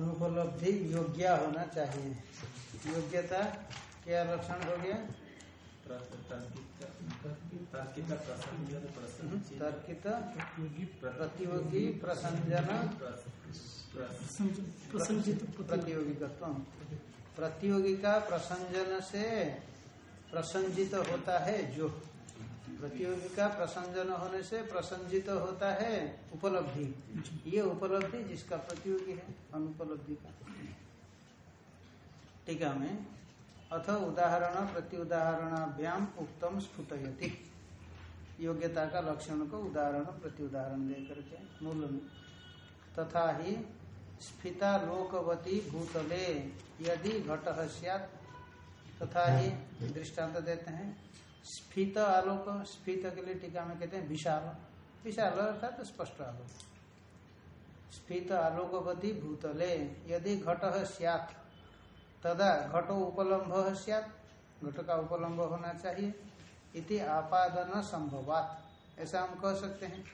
अनुपलब्धि योग्य होना चाहिए। योग्यता क्या लक्षण हो गया। तर्कित प्रतियोगी प्रसंजन प्रसंजित प्रतियोगिकत्व प्रतियोगी का प्रसंजन से प्रसंजित होता है जो प्रतियोगी का प्रसंजन होने से प्रसंजित होता है उपलब्धि। ये उपलब्धि जिसका प्रतियोगी है, अनुपलब्धि का। टीका में, अथ उदाहरण प्रति उदाहरणाभ्याम उत्तम स्फुटयति। योग्यता का लक्षण को उदाहरण प्रति उदाहरण दे करके, मूल में। तथा ही, स्फिता लोकवती भूतले, यदि घट तथा ही, दृष्टांत देते हैं। स्फीत आलोक, स्फीत के लिए टीका में कहते हैं विशाल विशाल अर्थात तो स्पष्ट आलोक। स्फीत आलोकवती भूतले, यदि घट सैत तदा घटो उपलम्भ सैत घट का उपलम्भ होना चाहिए। इति आपादन संभवात। ऐसा हम कह सकते हैं।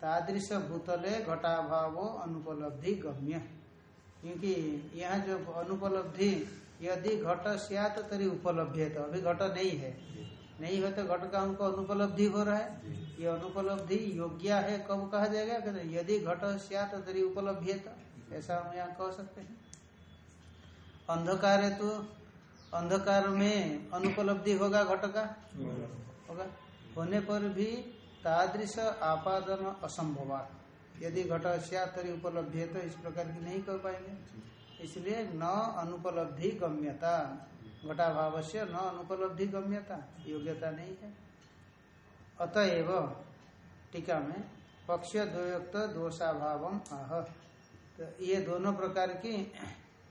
तादृश भूतले घटाभाव अनुपलब्धि गम्य। क्योंकि यहाँ जो अनुपलब्धि, यदि घट सियात तरी उपलब्धि तो अभी घट नहीं है। नहीं है तो घट का हमको अनुपलब्धि हो रहा है। ये अनुपलब्धि योग्य है कब कहा जाएगा? कहते यदि घट सियात तरी उपलब्धि तो। ऐसा हम यहाँ कह सकते हैं। अंधकार है तो अंधकार में अनुपलब्धि होगा घट का? होगा। होने पर भी तादृश आपादन असंभव यदि घट तरी उपलब्धि है तो इस प्रकार की नहीं कर पाएँगे। इसलिए न अनुपलब्धि गम्यता। घटाभाव से न अनुपलब्धि गम्यता, योग्यता नहीं है। अतएव टीका में पक्ष द्वयुक्त दोषाभाव आह तो ये दोनों प्रकार की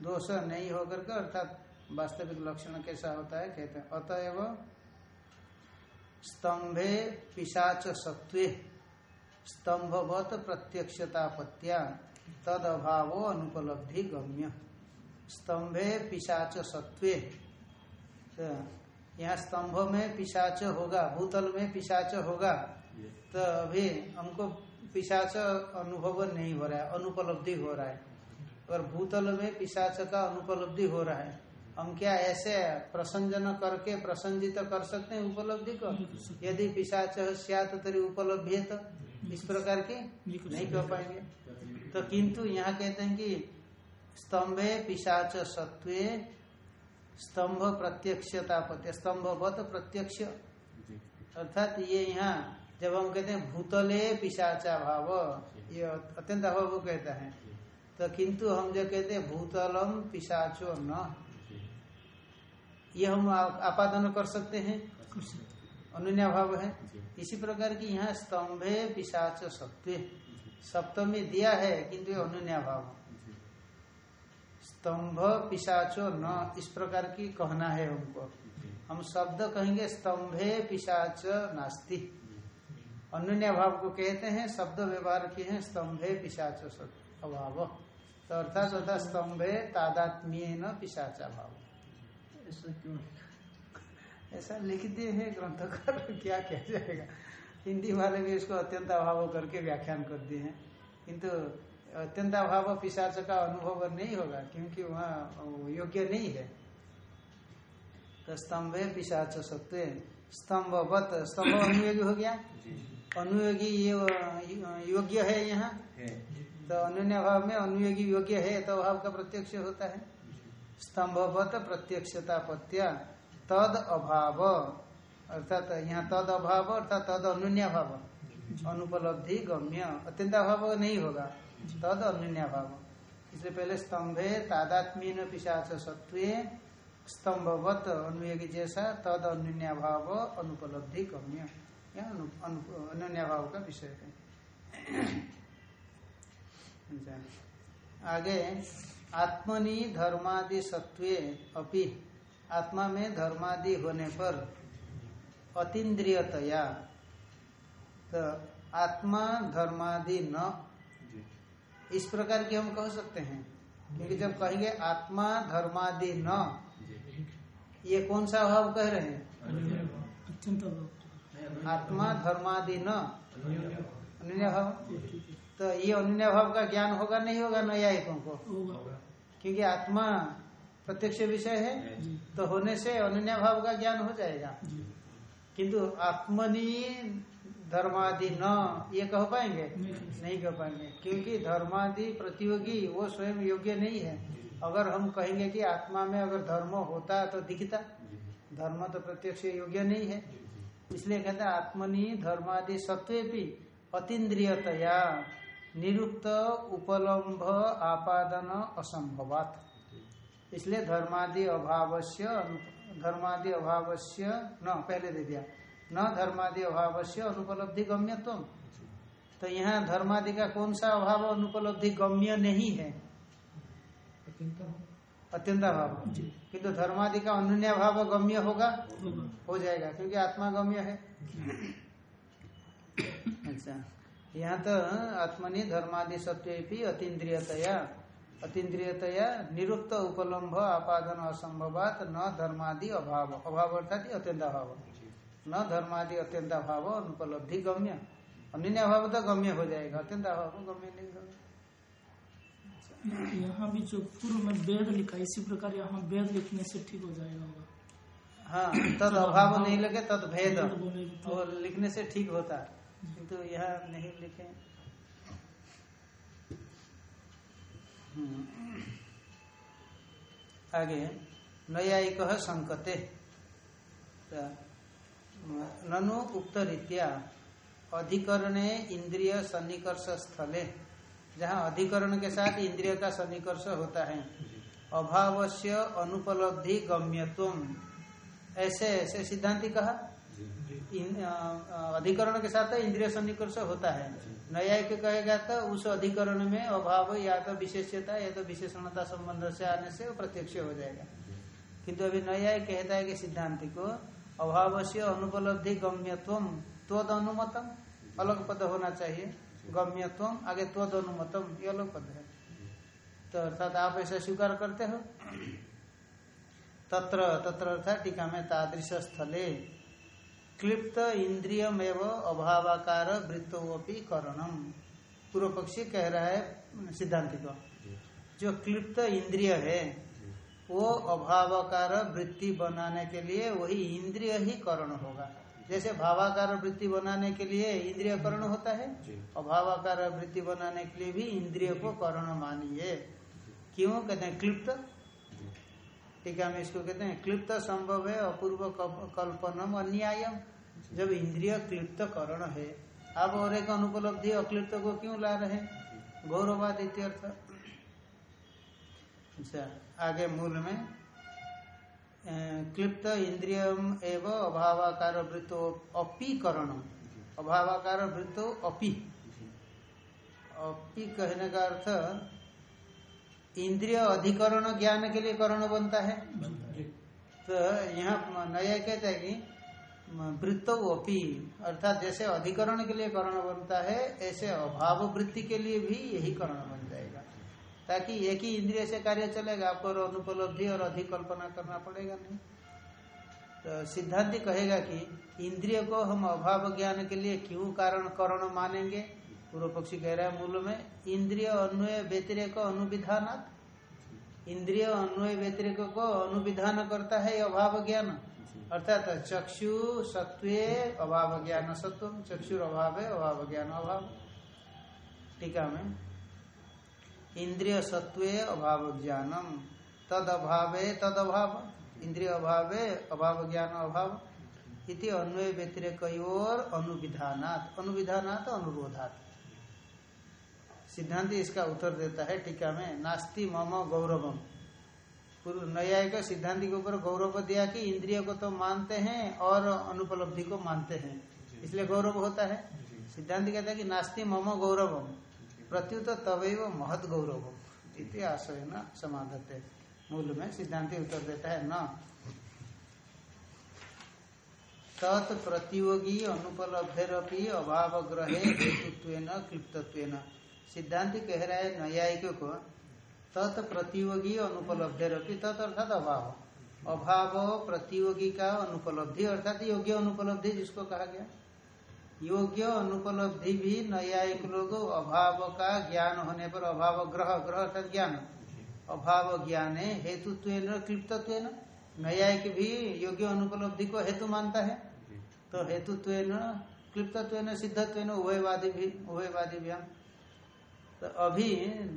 दोष नहीं होकर के अर्थात वास्तविक लक्षण कैसा होता है, कहते हैं, अतएव स्तंभे पिशाच सत्वे स्तंभवत प्रत्यक्षतापत्या तद अभाव अनुपलब्धि गम्य। स्तंभे पिशाच सत्वे तो यहाँ स्तंभ में पिशाच होगा भूतल में पिशाच होगा। तो अभी हमको पिशाच अनुभव नहीं हो रहा है अनुपलब्धि हो रहा है। और भूतल में पिशाच का अनुपलब्धि हो रहा है। हम क्या ऐसे प्रसंजन करके प्रसंजित कर सकते हैं उपलब्धि को? यदि पिशाच सियात तरी उपलब्धि है तो इस प्रकार की नहीं कर पाएँगे। तो किंतु यहाँ कहते हैं कि स्तंभे पिशाच सत्वे स्तंभ प्रत्यक्षतापत्य स्तंभवत प्रत्यक्ष। अर्थात ये यहाँ जब हम कहते हैं भूतले पिशाचा भाव ये अत्यंत अभाव कहता है। तो किंतु हम जो कहते हैं भूतलम पिशाचो न ये हम आपादन कर सकते हैं। अनुन्या भाव है। इसी प्रकार की यहाँ स्तंभे पिशाच सत्वे सप्तमी दिया है किंतु अनुन्या भाव। स्तंभ पिशाचो न। इस प्रकार की कहना है हमको हम शब्द कहेंगे स्तंभे पिशाच नास्ति। अनुन्या भाव को कहते हैं शब्द व्यवहार किए हैं स्तंभे पिशाच अभाव। तो अर्थात होता स्तंभे तादात्मीय न पिशाचा भाव। ऐसा क्यों? ऐसा लिख दिए हैं ग्रंथकार क्या कह जाएगा? हिंदी वाले भी इसको अत्यंत अभाव करके व्याख्यान कर दिए हैं। किंतु अत्यंत अभाव पिशाच का अनुभव नहीं होगा क्योंकि वहाँ योग्य नहीं है। तो स्तंभे पिशाच सत्व स्तंभवत स्तंभ अनुयोगी हो गया? अनुयोगी ये योग्य है यहाँ? तो अन्य भाव में अनुयोगी योग्य है तो भाव का प्रत्यक्ष होता है। स्तंभवत प्रत्यक्षता पत्या तद अभाव। अर्थात यहाँ तद अभाव अर्थात तद अनुन्या भाव अनुपलब्धि गम्य। अत्यंत अभाव नहीं होगा। तद अनुन्या भाव इसलिए पहले स्तंभे तादात्मीन पिशाच सत्वे स्तंभवत अनुयोगी जैसा तद अनुन्या भाव अनुपलब्धि गम्य यह अनुन्या भाव का विषय है। आगे, आत्मनि धर्मादि सत्वे अपि आत्मा में धर्मादि होने पर अतीन्द्रियतया तो आत्मा धर्मादि न इस प्रकार की हम कह सकते हैं क्योंकि जब कहेंगे आत्मा धर्मादि न ये कौन सा भाव कह रहे हैं? आत्मा धर्मादि न। अन्य भाव? तो ये अन्य भाव का ज्ञान होगा नहीं होगा न्यायिकों को? क्योंकि आत्मा प्रत्यक्ष विषय है तो होने से अन्य भाव का ज्ञान हो जाएगा। किंतु आत्मनि धर्मादि न ये कह पाएँगे? नहीं कह पाएँगे। क्योंकि धर्मादि प्रतियोगी वो स्वयं योग्य नहीं है। अगर हम कहेंगे कि आत्मा में अगर धर्म होता तो दिखता। धर्म तो प्रत्यक्ष योग्य नहीं है। इसलिए कहते हैं आत्मनि धर्मादि सत्वे भी अतीन्द्रियतया निरुक्त उपलम्भ आपादन असंभवात। इसलिए धर्मादि अभावस्य धर्मादि अभावस्य न पहले दे दिया। न धर्मादि अभावस्य अनुपलब्धि गम्यत्व तो यहाँ धर्मादि का कौन सा अभाव अनुपलब्धि गम्य नहीं है? अत्यंत अभाव। किंतु धर्मादि का अन्य भाव गम्य होगा? होगा। हो जाएगा क्योंकि आत्मा गम्य है। अच्छा। यहाँ तो आत्मनि धर्मादि सत्वे अतीन्द्रियतया अतीन्द्रियतया निरुक्त उपलम्भ आपादन असंभवात न धर्मादि अभाव। अभाव अर्थात अत्यंत अभाव। न धर्मादि अत्यंत अभाव अनुपलब्धि गम्य। अन्य अभाव तो गम्य हो जाएगा अत्यंत अभाव गम्य नहीं होगा यहाँ भी जो पूर्व में वेद लिखा इसी प्रकार यहाँ वेद लिखने से ठीक हो जाएगा होगा। हाँ तद अभाव नहीं लगे तद भेद। बोलेगी तो- लिखने से ठीक होता है। किंतु यह नहीं लिखे। आगे नया नयायिक संकते। तो, ननु उक्त रीत्या अधिकरणे इंद्रिय सन्निकर्ष स्थले। जहाँ अधिकरण के साथ इंद्रिय का सन्निकर्ष होता है। अभावस्य अनुपलब्धि गम्यत्व। ऐसे ऐसे सिद्धांति कहा? इन- अधिकरण के साथ इंद्रिय सन्निकर्ष होता है। न्यायिक कहेगा तो उस अधिकरण में अभाव या तो विशेषता या तो विशेषणता संबंध से आने से वो प्रत्यक्ष हो जाएगा। किंतु अभी न्यायिक कहता है कि सिद्धांति को अभाव से अनुपलब्धि गम्यत्व त्वद अनुमतम अलग पद होना चाहिए। गम्यत्व, आगे त्वद अनुमतम ये अलग पद है। तो अर्थात आप ऐसा स्वीकार करते हो। तत्र तत्र अर्थात टीका में तादृश स्थले क्लिप्त इंद्रियम एवं अभावाकार वृत्तोपि करणम। पूर्व पक्षी कह रहा है सिद्धांति को जो क्लिप्त इंद्रिय है वो अभावाकार वृत्ति बनाने के लिए वही इंद्रिय ही करण होगा। जैसे भावाकार वृत्ति बनाने के लिए इंद्रिय करण होता है अभावाकार वृत्ति बनाने के लिए भी इंद्रिय को करण मानिए। क्यों? कहते हैं क्लिप्त। ठीक है हम इसको कहते हैं क्लिप्त संभव है अपूर्व कल्पनम अन्यायम। जब इंद्रिय क्लिप्त करण है आप और एक अनुपलब्धि अक्लिप्त को क्यों ला रहे हैं? गौरवाद इत्यर्थ अच्छा आगे मूल में क्लिप्त इंद्रियम एवं अभावाकार वृत्तो अपी करणम अभावाकार वृत्तो अपी। अपी कहने का अर्थ, इंद्रिय अधिकरण ज्ञान के लिए करण बनता है। तो यहाँ नया कहता है कि, वृत्तो अपी, अर्थात जैसे अधिकरण के लिए करण बनता है, ऐसे अभाव वृत्ति के लिए भी यही करण बनता जाएगा ताकि एक ही इंद्रिय से कार्य चलेगा, आपको अनुपलब्धि और अधिक कल्पना करना पड़ेगा नहीं। तो सिद्धांत कहेगा कि इंद्रिय को हम अभाव ज्ञान के लिए क्यों कारण करण मानेंगे? पूर्व पक्षी कह रहा है, मूल में इंद्रिय अन्वय व्यतिरेक अनुविधानात्। इंद्रिय अन्वय व्यतिरेक को अनुविधान करता है अभाव ज्ञान। अर्थात चक्षु सत्वे अभाव ज्ञान सत्व चक्षुर अभाव है अभाव ज्ञान अभाव। टीका में इंद्रिय सत्वे अभाव ज्ञानम तद अभावे तद अभाव इंद्रिय अभावे अभाव ज्ञान अभाव इति अन्वय व्यतिरेक और अनुविधानात। अनुविधानात अनुरोधात। सिद्धांत इसका उत्तर देता है टीका में नास्ति मम गौरवम। पूर्व न्यायिक सिद्धांति के ऊपर गौरव दिया कि इंद्रिय को तो मानते हैं और अनुपलब्धि को मानते हैं। इसलिए गौरव होता है। सिद्धांत कहता है कि नास्ति मम गौरवम। प्रत्युत तवैव महत गौरव इति आशय न समाधते मूल में सिद्धांति उत्तर देता है, न। तत् प्रतियोगी अनुपलब्धिरपि अभाव ग्रहे हेतुत्व क्लिप्तत्व सिद्धांति कह रहा है न्यायिक को, तत् प्रतियोगी अनुपलब्धिरपि, तत् अर्थात अभाव। अभाव प्रतियोगी का अनुपलब्धि, अर्थात योग्य अनुपलब्धि जिसको कहा गया। योग्य अनुपलब्धि भी न्यायिक लोग अभाव का ज्ञान होने पर अभाव ग्रह ग्रह अर्थात ज्ञान। अभाव ज्ञान है हेतुत्व क्लिप्तत्व न्यायिक भी योग्य अनुपलब्धि को हेतु मानता है। तो हेतुत्व क्लिप्तत्व सिद्धत्व उभयवादी भी उभयवादी भी तो अभी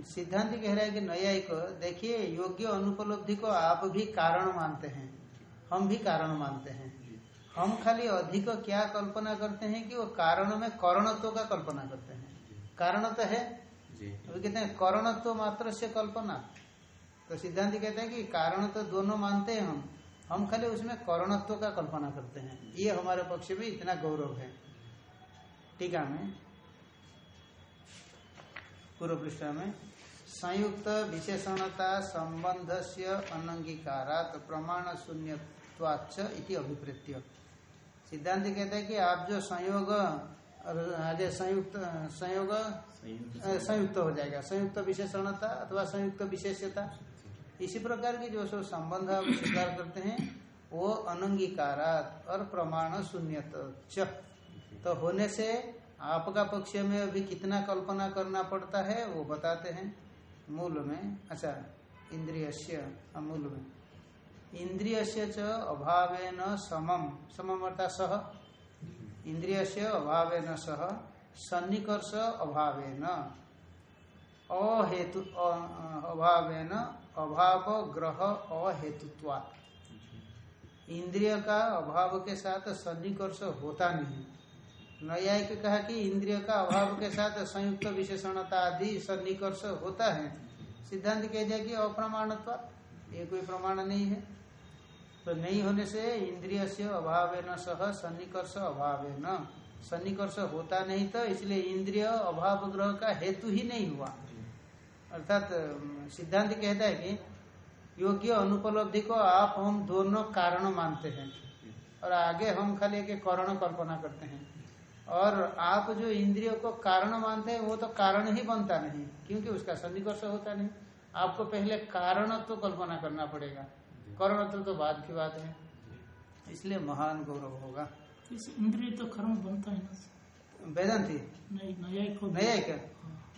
सिद्धांत कह रहा है कि न्यायिक, देखिए, योग्य अनुपलब्धि को आप भी कारण मानते हैं। हम भी कारण मानते हैं। हम खाली अधिक क्या कल्पना करते हैं कि वो कारण में करणत्व का कल्पना करते हैं। कारण तो है। अभी कहते हैं करणत्व मात्र से कल्पना। तो सिद्धांत कहते हैं कि कारण तो दोनों मानते हैं हम। हम खाली उसमें करणत्व का कल्पना करते हैं। ये हमारे पक्ष में इतना गौरव है। टीका में पूर्व पृष्ठ में। संयुक्त विशेषणता संबंध से अनंगीकारात प्रमाण शून्यवाच इति अभिप्रेत्य। सिद्धांत कहते हैं कि आप जो संयोग और आगे संयुक्त संयोग संयुक्त हो जाएगा। संयुक्त विशेषणता अथवा संयुक्त विशेषता इसी प्रकार की जो सब संबंध आप स्वीकार करते हैं वो अनंगीकारात और प्रमाण शून्य तो होने से आपका पक्ष में अभी कितना कल्पना करना पड़ता है वो बताते हैं। मूल में अच्छा इंद्रिय मूल में। इंद्रिय से च अभाव समम। समम अर्थात सह इंद्रिय से। अभाव सह सन्निकर्ष अभाव अहेतु अभाव अभाव ग्रह अहेतुत्वा इंद्रिय का अभाव के साथ सन्निकर्ष होता नहीं। न्यायिक कहा कि इंद्रिय का अभाव के साथ संयुक्त विशेषणता आदि सन्निकर्ष होता है। सिद्धांत कह दिया कि अप्रमाणत्व ये कोई प्रमाण नहीं है। तो नहीं होने से इंद्रिय से अभाव न सह, सन्निकर्ष अभाव न। सन्निकर्ष होता नहीं तो इसलिए इंद्रिय अभाव ग्रह का हेतु ही नहीं हुआ। अर्थात सिद्धांत कहता है कि योग्य अनुपलब्धि को आप, हम दोनों कारण मानते हैं और आगे हम खाली एक कारण कल्पना करते हैं। और आप जो इंद्रियों को कारण मानते हैं, वो तो कारण ही बनता नहीं, क्योंकि उसका सन्निकर्ष होता नहीं। आपको पहले कारण तो कल्पना करना पड़ेगा। कर्म तो तो बाद की बात है। इसलिए महान गौरव होगा। इस इंद्रिय तो कर्म बनता है ना वेदांति नहीं न्यायिक न्यायिक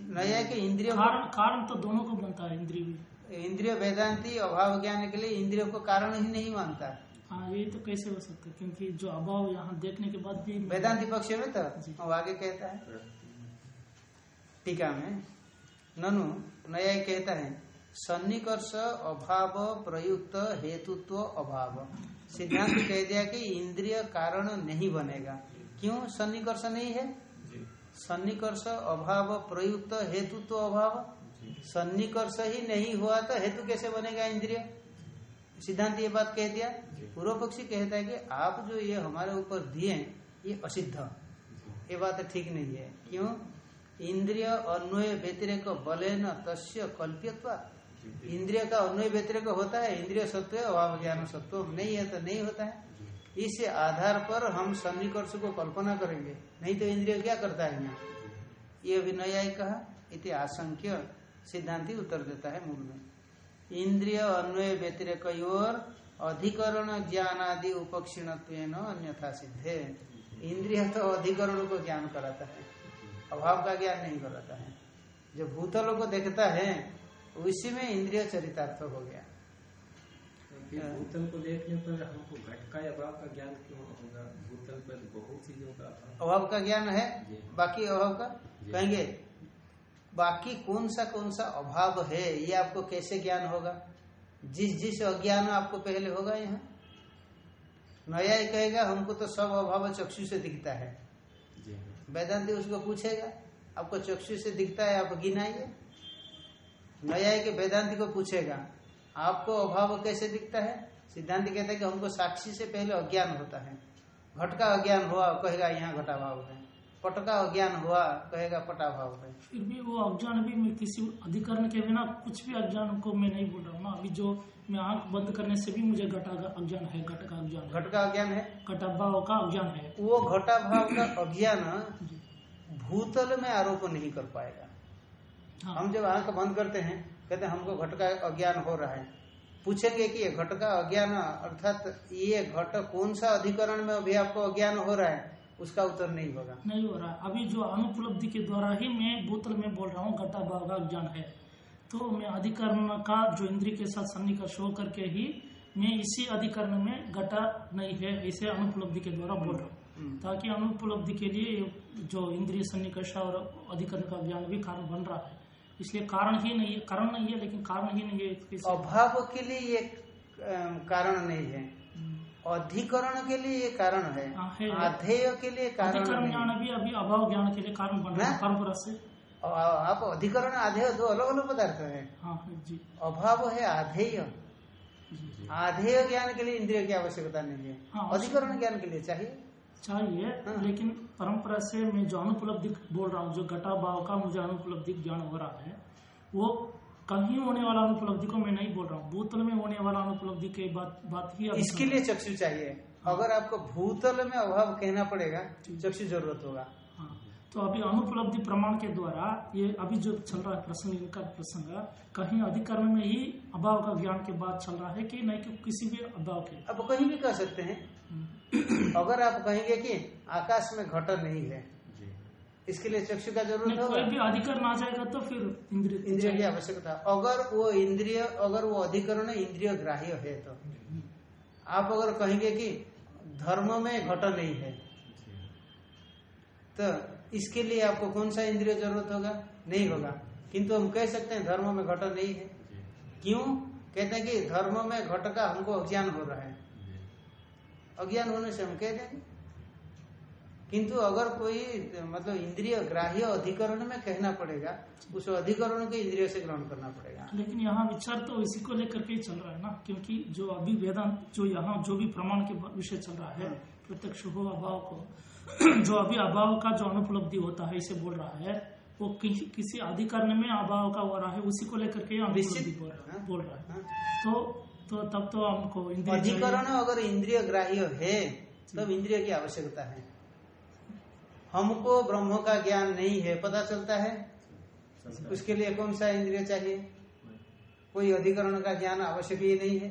न्यायिक इंद्रिय कारण कारण तो दोनों को बनता है इंद्रिय भी। इंद्रिय वेदांति अभाव ज्ञान के लिए इंद्रियों को कारण ही नहीं मानता। हाँ ये तो कैसे हो सकता है? क्योंकि जो अभाव यहाँ देखने के बाद भी वेदांति पक्ष में तो वो आगे कहता है। टीका में ननु नया कहता है सन्निकर्ष अभाव प्रयुक्त हेतुत्व अभाव। सिद्धांत कह दिया कि इंद्रिय कारण नहीं बनेगा। क्यों? सन्निकर्ष नहीं है? सन्निकर्ष अभाव प्रयुक्त हेतुत्व अभाव। सन्निकर्ष ही नहीं हुआ तो हेतु कैसे बनेगा इंद्रिय? सिद्धांत ये बात कह दिया। पूर्व पक्षी कहता है कि आप जो ये हमारे ऊपर दिए ये असिद्ध। ये बात ठीक नहीं है। क्यों? इंद्रिय अन्वय व्यतिरेक बले न तस्य कल्प्यत्वा इंद्रिय का अन्वय व्यतिरिक होता है, इंद्रिय सत्व अभाव ज्ञान सत्व नहीं है तो नहीं होता है। इस आधार पर हम सन्निकर्ष को कल्पना करेंगे, नहीं तो इंद्रिय क्या करता है ये भी नया कहा, इति आशंक्य सिद्धांति उत्तर देता है मूल में। इंद्रिय अन्वय व्यतिरेक और अधिकरण ज्ञान आदि उपक्षीण अन्यथा सिद्धे। इंद्रिय तो अधिकरण को ज्ञान कराता है, अभाव का ज्ञान नहीं कराता है। जो भूतलों को देखता है उसी में इंद्रिय चरितार्थ हो गया। भूतल को देखने पर हमको घट का अभाव का ज्ञान क्यों होगा? भूतल पर बहुत चीज़ों का अभाव। का ज्ञान है? बाकी अभाव का? कहेंगे बाकी कौन सा कौन सा अभाव है ये आपको कैसे ज्ञान होगा? जिस जिस अज्ञान आपको पहले होगा यहाँ। नया ही कहेगा हमको तो सब अभाव चक्षु से दिखता है। वेदांति उसको पूछेगा आपको चक्षु से दिखता है आप गिनाइए। नया के वेदांति को पूछेगा आपको अभाव कैसे दिखता है? सिद्धांत कहता है कि हमको साक्षी से पहले अज्ञान होता है। घट का अज्ञान हुआ कहेगा यहाँ घटाभाव है। पट का अज्ञान हुआ कहेगा पटाभाव है। फिर भी वो अज्ञान भी मैं किसी अधिकरण के बिना कुछ भी अज्ञान को मैं नहीं बोल रहा हूँ ना। अभी जो मैं आँख बंद करने से भी मुझे घटा का अज्ञान है घट का अज्ञान घट का अज्ञान है? घटाभाव का अज्ञान है। वो घटाभाव का अज्ञान भूतल में आरोप नहीं कर पाएगा। हाँ। हम जब आँख बंद करते हैं कहते हैं हमको घट का अज्ञान हो रहा है। पूछेंगे कि ये घट का अज्ञान अर्थात ये घट कौन सा अधिकरण में अभी आपको अज्ञान हो रहा है? उसका उत्तर नहीं होगा। नहीं हो रहा। अभी जो अनुपलब्धि के द्वारा ही मैं बोतल में बोल रहा हूँ घटा भाव का ज्ञान है। तो मैं अधिकरण का जो इंद्रिय के साथ सन्निकर्ष हो करके ही मैं इसी अधिकरण में घटा नहीं है इसे अनुपलब्धि के द्वारा बोल रहा हूँ। हम्म। ताकि अनुपलब्धि के लिए जो इंद्रिय सन्निकर्ष और अधिकरण का ज्ञान भी कारण बन रहा है। इसलिए कारण ही नहीं है कारण नहीं है लेकिन कारण ही नहीं है अभाव के लिए ये कारण नहीं है। हम्म। अधिकरण के लिए ये कारण है। हाँ, है। आधेय के लिए कारण ज्ञान भी अभी अभाव ज्ञान के लिए कारण बन रहा है? परंपरा से। आप अधिकरण आधेय दो अलग अलग पदार्थ है। हाँ अभाव है आधेय। आधेय ज्ञान के लिए इंद्रिय की आवश्यकता नहीं है। हाँ, अधिकरण ज्ञान के लिए चाहिए। चाहिए हाँ। लेकिन परंपरा से मैं जो अनुपलब्धि बोल रहा हूँ जो घटा भाव का मुझे अनुपलब्धि ज्ञान हो रहा है वो कहीं होने वाला अनुपलब्धि को मैं नहीं बोल रहा हूँ। भूतल में होने वाला अनुपलब्धि के बात बात ही इसके लिए चक्षु चाहिए। अगर आपको भूतल में अभाव कहना पड़ेगा चक्षु ज़रूरत होगा। हाँ। तो अभी अनुपलब्धि प्रमाण के द्वारा ये अभी जो चल रहा है प्रसंग इनका प्रसंग कहीं अधिकरण में ही अभाव का ज्ञान के बाद चल रहा है कि नहीं कि किसी भी अभाव के। अब कहीं भी कह सकते हैं। अगर आप कहेंगे कि आकाश में घट नहीं है इसके लिए चक्षु का ज़रूरत कोई होगा? भी अधिकरण आ जाएगा तो फिर इंद्रिय इंद्रिय की आवश्यकता। अगर वो इंद्रिय अगर वो अधिकरण इंद्रिय ग्राह्य है तो। आप अगर कहेंगे कि धर्म में घट नहीं है तो इसके लिए आपको कौन सा इंद्रिय ज़रूरत होगा? नहीं होगा। किंतु हम कह सकते हैं धर्म में घट नहीं है। क्यों? कहते हैं कि धर्म में घट का हमको अज्ञान हो रहा है। अज्ञान होने से हम कह देंगे। किंतु अगर कोई मतलब इंद्रिय ग्राह्य अधिकरण में कहना पड़ेगा उस अधिकरण को इंद्रिय से ग्रहण करना पड़ेगा। लेकिन यहाँ विचार तो इसी को लेकर के चल रहा है ना क्योंकि जो अभी वेदांत जो यहाँ जो भी प्रमाण के विषय चल रहा है प्रत्यक्ष हो अभाव को जो अभी अभाव का जो अनुपलब्धि होता है इसे बोल रहा है वो कि, किसी अधिकरण में अभाव का हो रहा है उसी को लेकर के बोल रहा है। हाँ। है। हाँ? तो तो तब तो हमको अधिकरण अगर इंद्रिय ग्राह्य है तब इंद्रिय की आवश्यकता है। हमको ब्रह्म का ज्ञान नहीं है पता चलता है? चलता है। उसके लिए कौन सा इंद्रिय चाहिए? कोई अधिकरण का ज्ञान आवश्यक ही नहीं है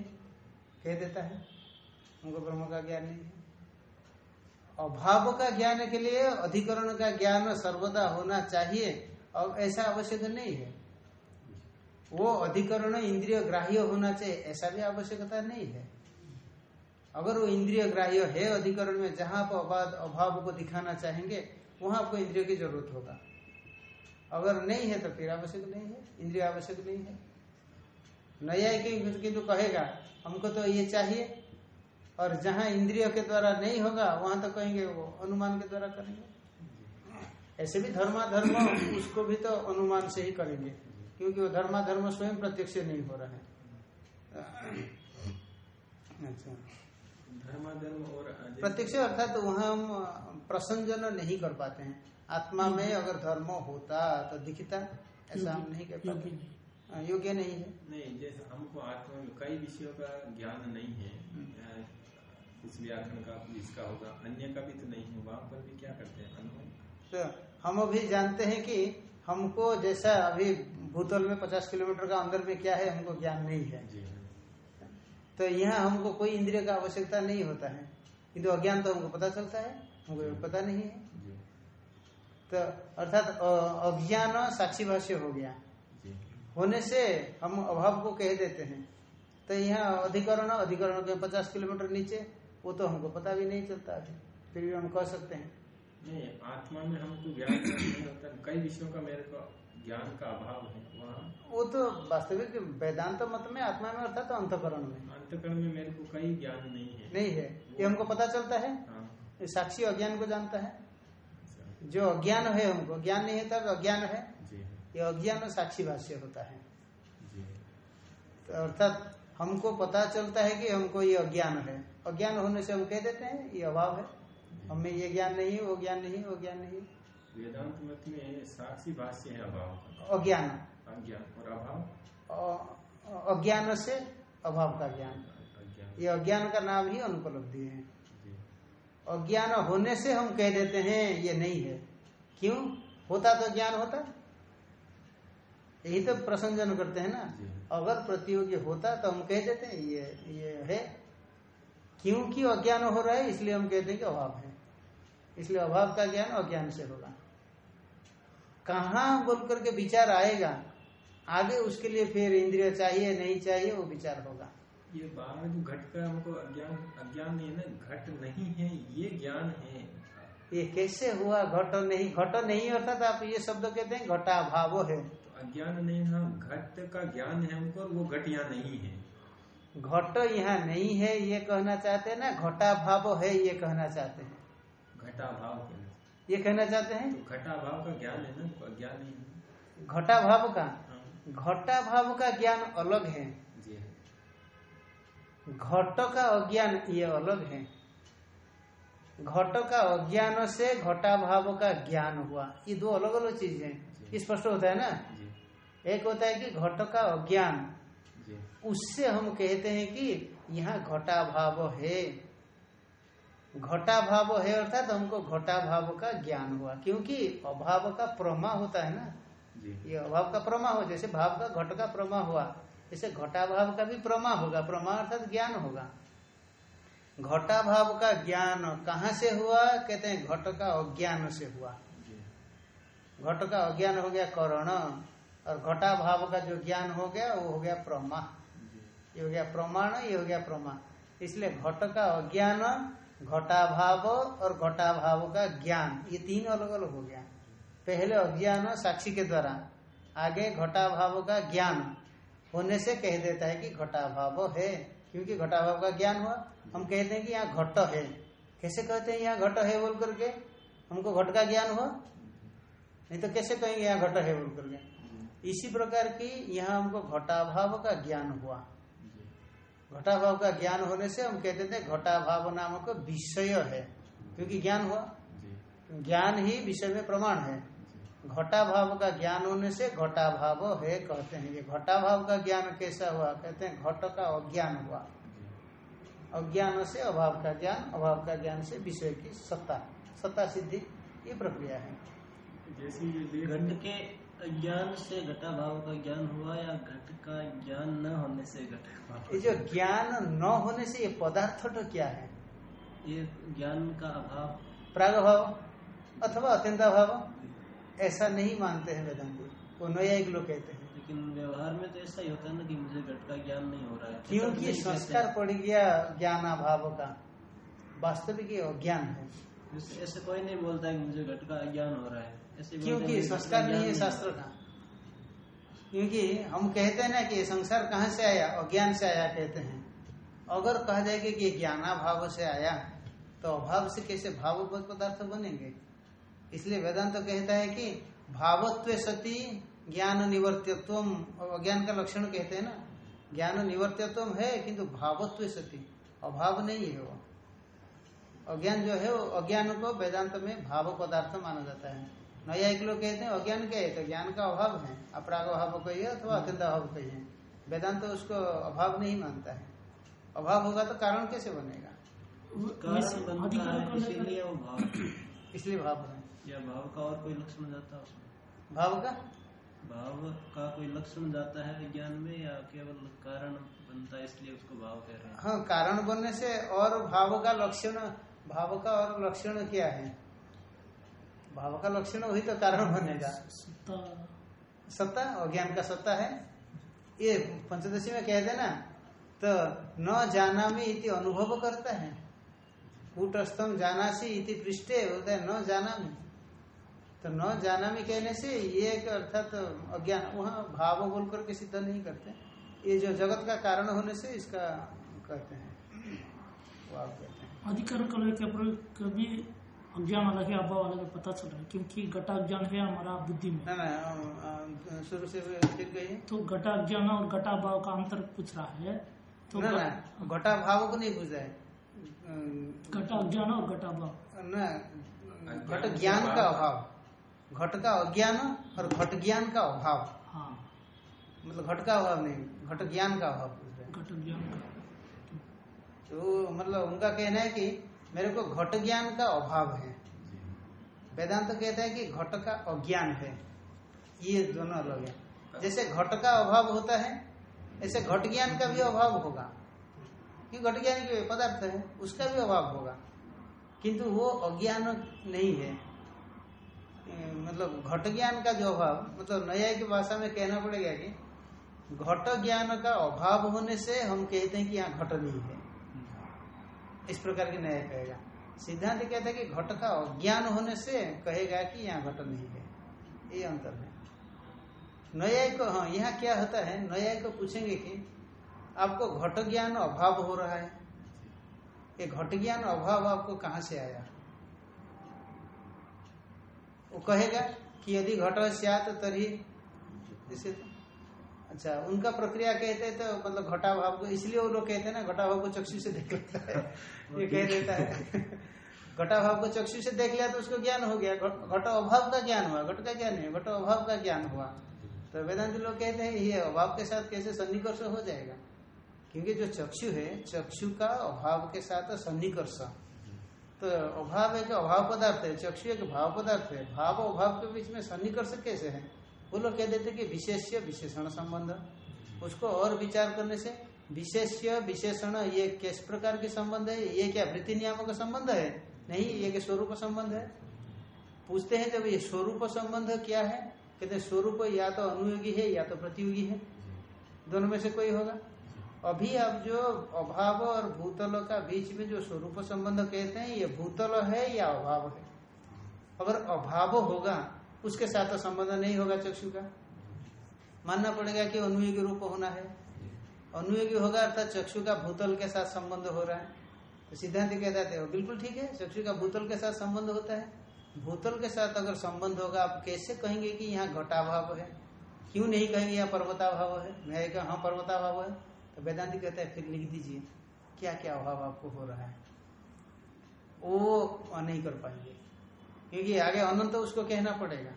कह देता है। हमको ब्रह्म का ज्ञान नहीं है। अभाव का ज्ञान के लिए अधिकरण का ज्ञान सर्वदा होना चाहिए और ऐसा आवश्यक नहीं है। वो अधिकरण इंद्रिय ग्राह्य होना चाहिए, ऐसा भी आवश्यकता नहीं है। अगर वो इंद्रिय ग्राह्य है अधिकरण में, जहाँ आप अभाव अभाव को दिखाना चाहेंगे, वहाँ आपको इंद्रिय की ज़रूरत होगा। अगर नहीं है तो फिर आवश्यक नहीं है, इंद्रिय आवश्यक नहीं है। नया कि- किंतु कहेगा, हमको तो ये चाहिए, और जहाँ इंद्रिय के द्वारा नहीं होगा, वहाँ तो कहेंगे, वो अनुमान के द्वारा करेंगे। ऐसे भी धर्माधर्म, उसको भी तो अनुमान से ही करेंगे। क्योंकि वो धर्माधर्म स्वयं प्रत्यक्ष नहीं हो रहा है। अच्छा। धर्माधर्म और प्रत्यक्ष अर्थात तो वहाँ हम प्रसंजन नहीं कर पाते हैं। आत्मा में अगर धर्म होता तो दिखता ऐसा हम नहीं कर योग्य पाते। हाँ, योग्य नहीं है। नहीं जैसे हमको आत्मा में कई विषयों का ज्ञान नहीं है। या कुछ व्याकरण का कुछ इसका होगा अन्य का भी तो नहीं है। वहाँ पर भी क्या करते हैं? अनुभव? तो हम अभी जानते हैं कि हमको जैसा अभी भूतल में पचास किलोमीटर का अंदर में क्या है हमको ज्ञान नहीं है। तो यहाँ हमको कोई इंद्रिय का आवश्यकता नहीं होता है। किंतु अज्ञान तो हमको पता चलता है हमको पता नहीं है। तो अर्थात अज्ञान साक्षी भाष्य हो गया। होने से हम अभाव को कह देते हैं। तो यहाँ अधिकरण अधिकरण के पचास किलोमीटर नीचे वो तो हमको पता भी नहीं चलता फिर भी हम कह सकते हैं। नहीं आत्मा में हमको ज्ञान नहीं होता कई विषयों का मेरे को ज्ञान का अभाव है वहाँ। वो तो वास्तविक वेदांत मत में आत्मा में अर्थात अंतकरण में। अंतकरण में मेरे को कई ज्ञान नहीं है। नहीं है। ये हमको पता चलता है। हाँ। साक्षी अज्ञान को जानता है। अच्छा, जो अज्ञान है हमको ज्ञान नहीं है तब अज्ञान है। ये अज्ञान साक्षी भाष्य होता है। तो अर्थात हमको पता चलता है कि हमको ये अज्ञान है। अज्ञान होने से हम कह देते हैं ये अभाव है। हमें ये ज्ञान नहीं है वो ज्ञान नहीं है वो ज्ञान नहीं वेदांत मत में साक्षी भाष्य है अभाव। अज्ञान। अज्ञान और अभाव? अज्ञान से अभाव का ज्ञान। ये अज्ञान का नाम ही अनुपलब्धि है। अज्ञान होने से हम कह देते हैं ये नहीं है। क्यों? होता तो ज्ञान होता। यही तो प्रसंजन करते हैं ना। अगर प्रतियोगी होता तो हम कह देते हैं ये ये है। क्योंकि अज्ञान हो रहा है इसलिए हम कहते हैं कि अभाव है। इसलिए अभाव का ज्ञान अज्ञान से होगा। कहाँ बोल करके विचार आएगा आगे उसके लिए फिर इंद्रिय चाहिए नहीं चाहिए वो विचार होगा। ये बाहर जो घट का हमको अज्ञान अज्ञान नहीं है ना घट नहीं है ये ज्ञान है। ये कैसे हुआ घट नहीं घट नहीं अर्थात आप ये शब्द कहते हैं घटा भाव है। तो अज्ञान नहीं है घट का ज्ञान है हमको वो घट यहाँ नहीं है। घट यहाँ नहीं है ये कहना चाहते हैं ना घटा भाव है ये कहना चाहते हैं। घटा भाव के ये कहना चाहते हैं? तो घटा भाव का ज्ञान है ना? अज्ञान नहीं घटा भाव का? हाँ, घटा भाव का ज्ञान अलग है। जी घट का अज्ञान ये अलग है। घट का अज्ञान से घटा भाव का ज्ञान हुआ। ये दो अलग अलग चीज़ है। स्पष्ट होता है ना? एक होता है कि घट का अज्ञान। उससे हम कहते हैं कि यहाँ घटा भाव है। घटा भाव है अर्थात हमको घटा भाव का ज्ञान हुआ क्योंकि अभाव का प्रमा होता है ना। ये अभाव का प्रमा हो जैसे भाव का घट का प्रमा हुआ जैसे घटा भाव का भी प्रमा होगा प्रमा अर्थात ज्ञान होगा। घटा भाव का ज्ञान कहाँ से हुआ? कहते हैं घट का अज्ञान से हुआ। घट का अज्ञान हो गया करण और घटा भाव का जो ज्ञान हो गया वो हो गया प्रमा। ये हो गया प्रमाण ये हो गया प्रमा। इसलिए घट का अज्ञान घटा भाव और घटा भाव का ज्ञान, ये तीन अलग अलग हो गया। पहले अज्ञान साक्षी के द्वारा, आगे घटा भाव का ज्ञान। होने से कह देता है कि घटा भाव है, क्योंकि घटा भाव का ज्ञान हुआ। हम कहते हैं कि यहाँ घट है। कैसे कहते हैं यहाँ घट है बोल करके? हमको घट का ज्ञान हुआ? नहीं तो कैसे कहेंगे यहाँ घट है बोल करके? इसी प्रकार की यहाँ हमको घटाभाव का ज्ञान हुआ। घटाभाव का ज्ञान होने से हम कहते थे घटाभाव नामक विषय है। क्योंकि ज्ञान हुआ? ज्ञान ही विषय में प्रमाण है। घटा भाव का ज्ञान होने से घटा भाव है कहते हैं। ये घटा भाव का ज्ञान कैसा हुआ? कहते हैं घट का अज्ञान हुआ। अज्ञान से अभाव का ज्ञान अभाव का ज्ञान से विषय की सत्ता। सत्ता सिद्धि ये प्रक्रिया है। जैसे ये घट के अज्ञान से घटा भाव का ज्ञान हुआ या घट का ज्ञान न होने से ये जो ज्ञान न होने से ये पदार्थ तो क्या है? ये ज्ञान का अभाव। प्राग भाव अथवा अत्यंताभाव? ऐसा नहीं मानते हैं वेदांति। वो न्यायिक लोग कहते हैं। लेकिन व्यवहार में तो ऐसा ही होता है ना कि मुझे घट का ज्ञान नहीं हो रहा है। क्योंकि संस्कार पड़ गया ज्ञान अभाव का। वास्तविक ये अज्ञान है। ऐसे कोई नहीं बोलता है कि मुझे घट का अज्ञान हो रहा है। क्योंकि संस्कार नहीं है। शास्त्र का। क्योंकि हम कहते हैं ना कि संसार कहाँ से आया? अज्ञान से आया कहते हैं। अगर कहा जाएगा कि ज्ञानाभाव से आया तो अभाव से कैसे भावभूत पदार्थ बनेंगे? इसलिए वेदांत तो कहता है कि भावत्व सती ज्ञान निवर्तित्व अज्ञान का लक्षण कहते हैं ना। ज्ञान निवर्तित्व है, किंतु भावत्व सती, अभाव नहीं है वो। अज्ञान जो है वो अज्ञान को वेदांत में भाव पदार्थ माना जाता है। नया एक लोग कहते हैं अज्ञान क्या है? तो ज्ञान का अभाव है। अपराग अभाव कहिए अथवा अत्यंत अभाव कहिए। वेदांत तो उसको अभाव नहीं मानता है। अभाव होगा तो कारण कैसे बनेगा? है इसीलिए वो भाव इसलिए भाव है। या भाव का और कोई लक्षण जाता है उसमें? भाव का? भाव का कोई लक्षण जाता है ज्ञान में या केवल कारण बनता है इसलिए उसको भाव कह रहे हैं? हाँ कारण बनने से और भाव का लक्षण भाव का और लक्षण क्या है? भाव का लक्षण वही तो कारण बनेगा। सत्ता। अज्ञान का सत्ता है। ये पंचदशी में कह देना तो न जाना में इति अनुभव करता है। कूटस्थम जानासी इति पृष्ठे होता है न जाना में तो न जाना में कहने से ये अर्थात अज्ञान वहाँ भाव बोल करके सिद्ध नहीं करते। ये जो जगत का कारण होने से इसका कहते हैं वो आप कहते अधिकार को लेकर पर कभी अज्ञान अलग है अभाव अलग है पता चल रहा है क्योंकि घटा ज्ञान है हमारा बुद्धि में। अ, अ, शुरू से फिर तो घटा ज्ञान और घटा भाव का अंतर पूछ रहा है तो घटा भाव को नहीं पूछा है। अ, घटा ज्ञान और घटा भाव। न घट ज्ञान का अभाव। घट का अज्ञान और घट ज्ञान का अभाव। हाँ। मतलब घट का अभाव नहीं घट ज्ञान का अभाव घट ज्ञान का। तो मतलब उनका कहना है कि मेरे को घट ज्ञान का अभाव है। वेदांत तो कहता है कि घट का अज्ञान है। ये दोनों अलग है। जैसे घट का अभाव होता है, ऐसे घट ज्ञान का भी अभाव होगा। क्यों? घट ज्ञान के पदार्थ है, उसका भी अभाव होगा। किंतु वो अज्ञान नहीं है। मतलब घट ज्ञान का जो अभाव मतलब नया की भाषा में कहना पड़ेगा कि घट ज्ञान का अभाव होने से हम कहते हैं कि यहाँ घट नहीं है। इस प्रकार की न्याय कहेगा। सिद्धांत कहता है कि घट का अज्ञान होने से कहेगा कि यहाँ घट नहीं है। ये अंतर है। न्याय को हाँ यहाँ क्या होता है? न्याय को पूछेंगे कि आपको घट ज्ञान अभाव हो रहा है। ये घट ज्ञान अभाव आपको कहाँ से आया? वो कहेगा कि यदि घट सियात तरी इसे अच्छा उनका प्रक्रिया कहते हैं तो मतलब घटा भाव को इसलिए वो लोग कहते हैं ना घटा भाव को चक्षु से देख लेता है। ये कह देता है। घटा भाव को चक्षु से देख लिया तो उसको ज्ञान हो गया। घट अभाव का ज्ञान हुआ घट का ज्ञान नहीं घट अभाव का ज्ञान हुआ। तो वेदांत लोग कहते हैं ये अभाव के साथ कैसे सन्निकर्ष हो जाएगा? क्योंकि जो चक्षु है चक्षु का अभाव के साथ सन्निकर्ष। तो अभाव एक अभाव पदार्थ है चक्षु एक भाव पदार्थ है। भाव अभाव के बीच में सन्निकर्ष कैसे है? वो लोग कह देते कि विशेष्य, विशेषण संबंध। उसको और विचार करने से विशेष्य, विशेषण, ये किस प्रकार के संबंध है? ये क्या वृत्ति नियामक संबंध है? नहीं, ये स्वरूप संबंध है? पूछते हैं जब ये स्वरूप संबंध क्या है? कहते स्वरूप या तो अनुयोगी है, या तो प्रतियोगी है। दोनों में से कोई होगा? अभी आप जो अभाव और भूतल का बीच में जो स्वरूप संबंध कहते हैं, ये भूतल है या अभाव है? अगर अभाव होगा उसके साथ तो संबंध नहीं होगा चक्षु का। मानना पड़ेगा कि अनुयोगी रूप होना है। अनुयोगी होगा अर्थात चक्षु का भूतल के साथ संबंध हो रहा है। तो सिद्धांत कहते थे बिल्कुल ठीक है, चक्षु का भूतल के साथ संबंध होता है। भूतल के साथ अगर संबंध होगा, आप कैसे कहेंगे कि यहाँ घटाभाव है? क्यों नहीं कहेंगे यहाँ पर्वताभाव है? मैं कहा हाँ पर्वताभाव है। तो वेदांति कहता है, फिर लिख दीजिए क्या क्या अभाव आपको हो रहा है? वो नहीं कर पाएँगे। क्योंकि आगे अनंत उसको कहना पड़ेगा।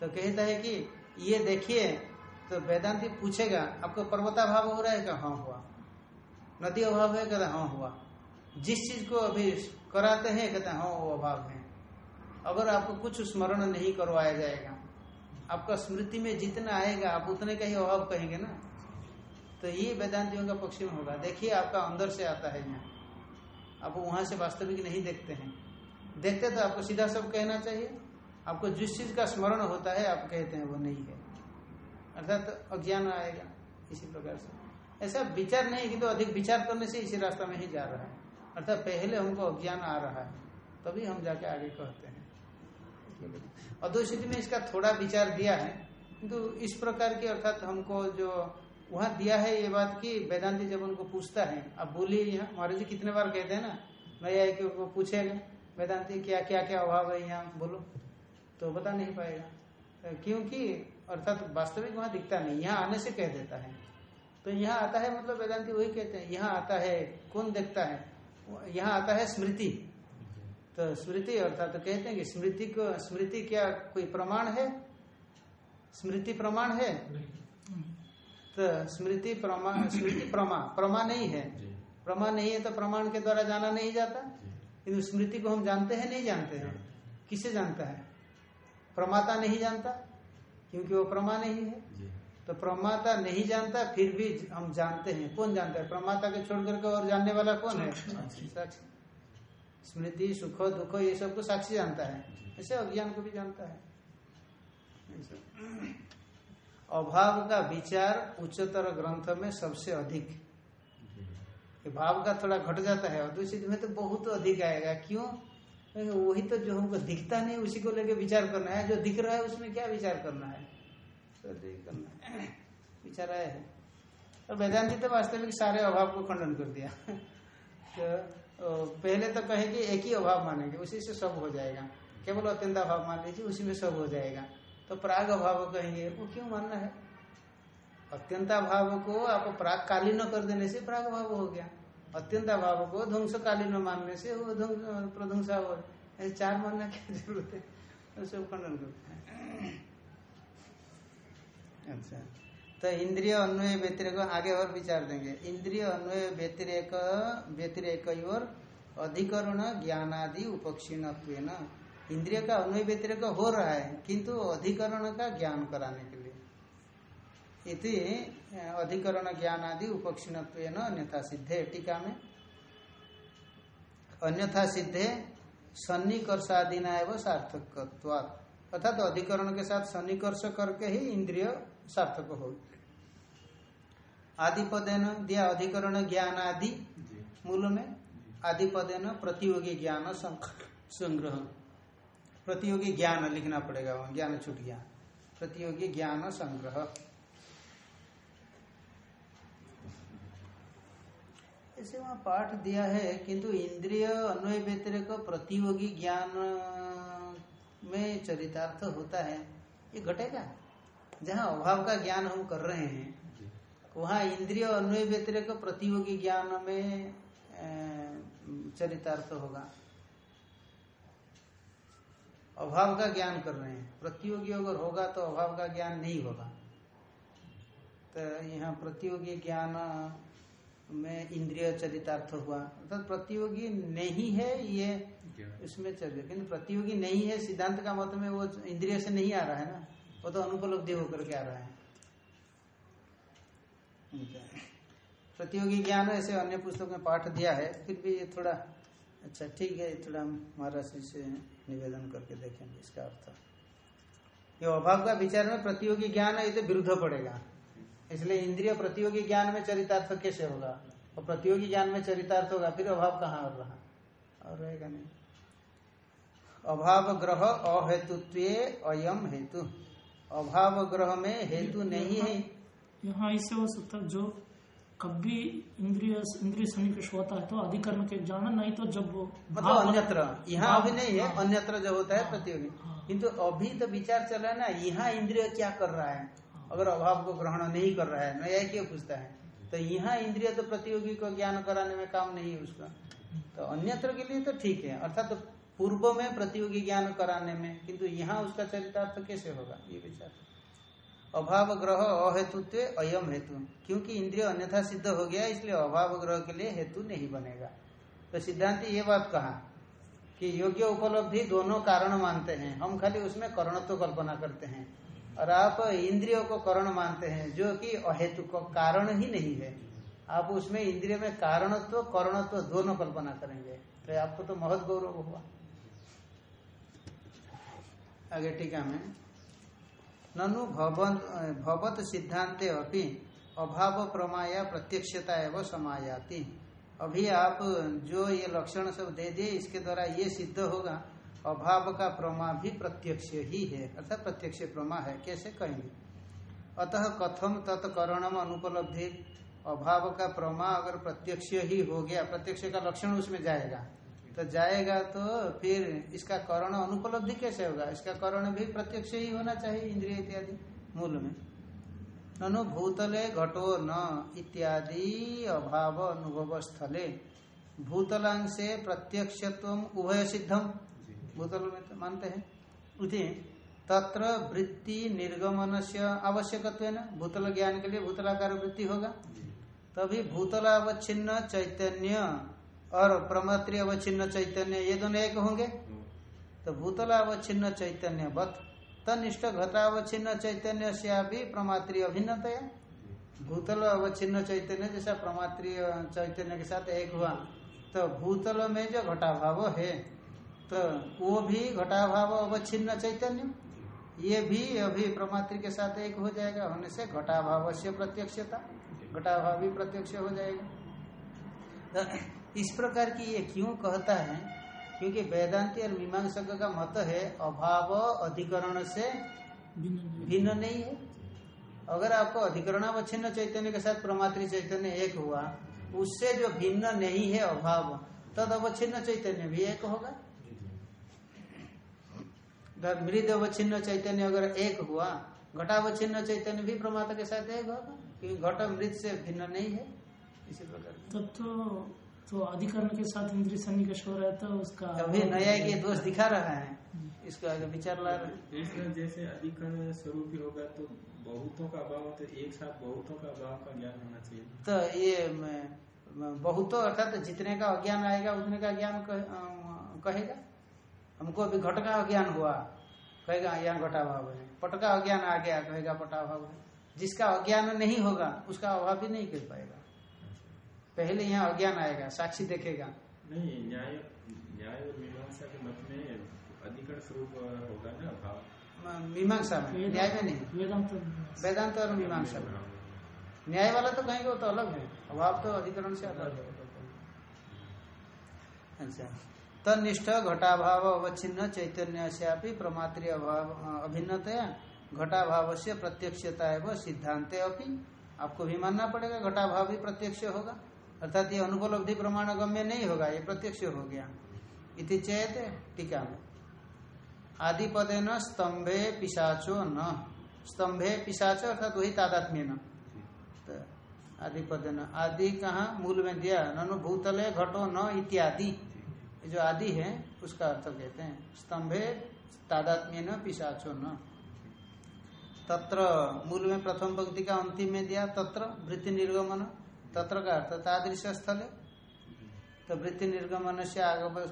तो कहता है कि, ये देखिए तो वेदांति पूछेगा, आपको पर्वताभाव हो रहा है? क्या हाँ हुआ। नदी अभाव है? कहता हाँ हुआ। जिस चीज़ को अभी कराते हैं, कहते हाँ वो अभाव है। अगर आपको कुछ स्मरण नहीं करवाया जाएगा, आपका स्मृति में जितना आएगा, आप उतने का ही अभाव कहेंगे ना। तो ये वेदांतियों का पक्ष में होगा। देखिए, आपका अंदर से आता है यहाँ। आप वहाँ से वास्तविक नहीं देखते हैं। देखते तो आपको सीधा सब कहना चाहिए। आपको जिस चीज़ का स्मरण होता है, आप कहते हैं वो नहीं है। अर्थात तो अज्ञान आएगा इसी प्रकार से। ऐसा विचार नहीं कि तो अधिक विचार करने से इसी रास्ता में ही जा रहा है। अर्थात पहले हमको अज्ञान आ रहा है, तभी हम जाके आगे कहते हैं। अद्वैत में इसका थोड़ा विचार दिया है, किंतु तो इस प्रकार की अर्थात हमको जो वहाँ दिया है ये बात की वेदांति जब उनको पूछता है अब बोलिए यहाँ। महाराज जी कितने बार कहते हैं ना नया कि उनको पूछेगा। वेदांति क्या क्या क्या अभाव है यहाँ? बोलो। तो बता नहीं पाएगा। क्योंकि अर्थात वास्तविक वहाँ दिखता नहीं। यहाँ आने से कह देता है। तो यहाँ आता है मतलब वेदांति वही कहते हैं। यहाँ आता है कौन देखता है? यहाँ आता है स्मृति। तो स्मृति अर्थात तो कहते हैं कि स्मृति को स्मृति क्या कोई प्रमाण है? स्मृति प्रमाण है? तो स्मृति प्रमाण स्मृति प्रमा प्रमा नहीं है। प्रमा नहीं है तो प्रमाण के द्वारा जाना नहीं जाता। किंतु स्मृति को हम जानते हैं नहीं जानते हैं। किसे जानता है? प्रमाता नहीं जानता क्योंकि वो प्रमा नहीं है। तो प्रमाता नहीं जानता फिर भी हम जानते हैं। कौन जानता है? प्रमाता के छोड़ करके और जानने वाला कौन है? साक्षी। स्मृति सुख दुख ये सबको साक्षी जानता है। ऐसे अज्ञान को भी जानता है। अभाव का विचार उच्चतर ग्रंथ में सबसे अधिक। भाव का थोड़ा घट जाता है अद्वैत में तो बहुत अधिक आएगा। क्यों? वही तो जो हमको दिखता नहीं उसी को लेके विचार करना है। जो दिख रहा है उसमें क्या विचार करना है? तो करना है। विचार आया है। और वेदांति तो वास्तविक सारे अभाव को खंडन कर दिया। तो पहले तो कहे कि एक ही अभाव मानेंगे उसी से सब हो जाएगा। केवल अत्यंत अभाव मान लीजिए उसी में सब हो जाएगा। तो प्राग अभाव कहेंगे वो क्यों मानना है? अत्यंताभाव को आप प्राग कालीन कर देने से प्राग भाव हो गया। अत्यंताभाव को ध्वंसकालीन मानने से वो प्रध्वंसा हो, ऐसे चार मानना क्या ज़रूरत है। सब खंडन करते हैं। अच्छा। तो इंद्रिय अन्वय व्यतिरेक, आगे और विचार देंगे। इंद्रिय अन्वय व्यतिरेक व्यतिरेक और अधिकरण ज्ञान आदि उपक्षीण इंद्रिय का अन्वय व्यतिरेक हो रहा है, किंतु अधिकरण का ज्ञान कराने के इति अधिकरण ज्ञान आदि उपक्षीण अन्यथा सिद्धे टीका में अन्यथा सिद्धे सन्निकर्षादिना एवं सार्थकत्वात्। अर्थात तो अधिकरण के साथ सन्निकर्ष करके ही इंद्रिय सार्थक हो। आदि पदेन दिया अधिकरण ज्ञान आदि मूल में आदि पदेन प्रतियोगी ज्ञान संग्रह प्रतियोगी ज्ञान लिखना पड़ेगा वहाँ ज्ञान छूट गया। प्रतियोगी ज्ञान संग्रह। ऐसे वहाँ पाठ दिया है किंतु इंद्रिय अन्वय व्यतिरिक प्रतियोगी ज्ञान में चरितार्थ होता है। ये घटेगा। जहाँ अभाव का ज्ञान हम कर रहे हैं वहाँ इंद्रिय अन्वय व्यतिरिक प्रतियोगी ज्ञान में चरितार्थ होगा। अभाव का ज्ञान कर रहे हैं। प्रतियोगी अगर होगा तो अभाव का ज्ञान नहीं होगा। तो यहाँ प्रतियोगी ज्ञान में इंद्रिय चरितार्थ हुआ। अर्थात तो प्रतियोगी नहीं है ये इसमें चल रहा किन्तु प्रतियोगी नहीं है सिद्धांत का मत में वो इंद्रिय से नहीं आ रहा है ना। वो तो अनुपलब्धि होकर के आ रहा है। प्रतियोगी ज्ञान ऐसे अन्य पुस्तक में पाठ दिया है। फिर भी ये थोड़ा अच्छा ठीक है थोड़ा हम महाराज जी से निवेदन करके देखेंगे इसका अर्थ। ये अभाव का विचार में प्रतियोगी ज्ञान है ये तो विरुद्ध पड़ेगा। इसलिए इंद्रिय प्रतियोगी ज्ञान में चरितार्थ कैसे होगा? और प्रतियोगी ज्ञान में चरितार्थ होगा फिर अभाव कहाँ और रहा? और रहेगा नहीं। अभाव ग्रह अहेतुत्व अयम हेतु। अभाव ग्रह में हेतु नहीं है। यहाँ इससे हो सकता जो कभी इंद्रिय इंद्रिय सन्निकर्ष होता है तो अधिकरण के जाना नहीं तो जब वो मतलब अन्यत्र। यहाँ अभी नहीं है। अन्यत्र जब होता है प्रतियोगी। हाँ। किंतु अभी तो विचार चल रहा है ना यहाँ इंद्रिय क्या कर रहा है? अगर अभाव को ग्रहण नहीं कर रहा है नया क्यों पूछता है? तो यहाँ इंद्रिय तो प्रतियोगी को ज्ञान कराने में काम नहीं है उसका। तो अन्यत्र के लिए तो ठीक है, अर्थात तो पूर्व में प्रतियोगी ज्ञान कराने में, किंतु यहाँ उसका चरितार्थ कैसे होगा? ये विचार। अभाव ग्रह अहेतुत्व अयम हेतु। क्योंकि इंद्रिय अन्यथा सिद्ध हो गया, इसलिए अभाव ग्रह के लिए हेतु नहीं बनेगा। तो सिद्धांत ये बात कहा कि योग्य उपलब्धि दोनों कारण मानते हैं। हम खाली उसमें करणत्व कल्पना करते हैं। और आप इंद्रियों को करण मानते हैं जो कि अहेतु को कारण ही नहीं है। आप उसमें इंद्रिय में कारणत्व तो, करणत्व तो दोनों कल्पना करेंगे। तो आपको तो महत गौरव हुआ आगे टीका में ननु भवत सिद्धांते अपि अभाव प्रमाया प्रत्यक्षता एवं समायाति। अभी आप जो ये लक्षण सब दे दिए इसके द्वारा ये सिद्ध होगा। अभाव का प्रमा भी प्रत्यक्ष ही है, अर्थात प्रत्यक्ष प्रमा है, कैसे कहेंगे? अतः कथम तत्करणम अनुपलब्धि। अभाव का प्रमा अगर प्रत्यक्ष ही हो गया, प्रत्यक्ष का लक्षण उसमें जाएगा। तो जाएगा तो फिर इसका करण अनुपलब्धि कैसे होगा? इसका करण भी प्रत्यक्ष ही होना चाहिए, इंद्रिय इत्यादि, मूल में। ननु भूतले घटो न इत्यादि अभाव अनुभव स्थले भूतलांग से प्रत्यक्षत्व उभय सिद्धम भूतल में तो मानते हैं। उठी तत्र वृत्ति निर्गमन से आवश्यकत्व भूतल ज्ञान के लिए भूतलाकार वृत्ति होगा। तभी भूतलावच्छिन्न चैतन्य और प्रमात्रि अवच्छिन्न चैतन्य ये दोनों एक होंगे। तो भूतलावच्छिन्न चैतन्य वत तनिष्ठ घटावच्छिन्न चैतन्य से भी प्रमात्रि अभिन्नतया। भूतल अवच्छिन्न चैतन्य जैसा प्रमात्रीय चैतन्य के साथ एक हुआ तो भूतल में जो घटाभाव है। तो वो भी घटाभाव अवच्छिन्न चैतन्य। ये भी अभी प्रमात्र के साथ एक हो जाएगा, होने से घटाभाव से प्रत्यक्षता, घटाभाव भी प्रत्यक्ष हो जाएगा। तो इस प्रकार की ये क्यों कहता है? क्योंकि वेदांति और मीमांसक का मत है, अभाव अधिकरण से भिन्न नहीं। है। अगर आपको अधिकरणावच्छिन्न चैतन्य के साथ प्रमात्री चैतन्य एक हुआ, उससे जो भिन्न नहीं है अभाव, तद अवच्छिन्न चैतन्य भी एक होगा। मृद अवच्छिन्न चैतन्य अगर एक हुआ घटावच्छिन्न चैतन्य भी प्रमाता के साथ एक होगा क्योंकि घट मृत से भिन्न नहीं है। इसी प्रकार तब तो तो अधिकरण के साथ इंद्रिय सन्निकर्ष हो रहा है तो उसका अभी नया ये दोष दिखा रहा है। इसका आगे विचार ला रहे हैं। जैसे अधिकरण स्वरूप होगा तो बहुतों का अभाव तो एक साथ बहुतों का अभाव का ज्ञान होना चाहिए। तो ये बहुतों अर्थात जितने का अज्ञान आएगा उतने का ज्ञान कहेगा। हमको अभी घट का अज्ञान हुआ। कहेगा यहाँ घटा भाव है। पट का अज्ञान आ गया कहेगा पटा भाव है। जिसका अज्ञान नहीं होगा उसका अभाव भी नहीं कर पाएगा। पहले यहाँ अज्ञान आएगा साक्षी देखेगा। नहीं न्याय न्याय और मीमांसा के मत में अधिकरण स्वरूप होगा ना भाव? मीमांसा में न्याय में नहीं। वेदांत वेदांत और मीमांसा में। न्याय वाला तो कहेंगे वो तो अलग है। अभाव तो अधिकरण से अलग है। अच्छा। तनिष्ठ घटाभाव अवच्छिन्न चैतन्य से प्रमात्रीय अभाव अभिन्नतया घटाभाव से प्रत्यक्षता एवं सिद्धांत अपनी आपको भी मानना पड़ेगा घटाभाव भी प्रत्यक्ष होगा। अर्थात ये अनुपलब्धि प्रमाण गम्य नहीं होगा, ये प्रत्यक्ष हो गया। इति चेत टीका में। आदि पदे न स्तंभे पिशाचो न। स्तंभे पिशाचो अर्थात वही तादात्म्य न तो आदि पदे न आदि कहा मूल में दिया, ननु भूतले, घटो न इत्यादि। जो आदि है, उसका अर्थ कहते हैं, स्तंभे तादात्म्य न पिशाचो न तत्र मूल में प्रथम पंक्ति का अंतिम में दिया, तत्र वृत्ति निर्गमन। तत्र का अर्थ तादृश स्थल। तो वृत्ति निर्गमन से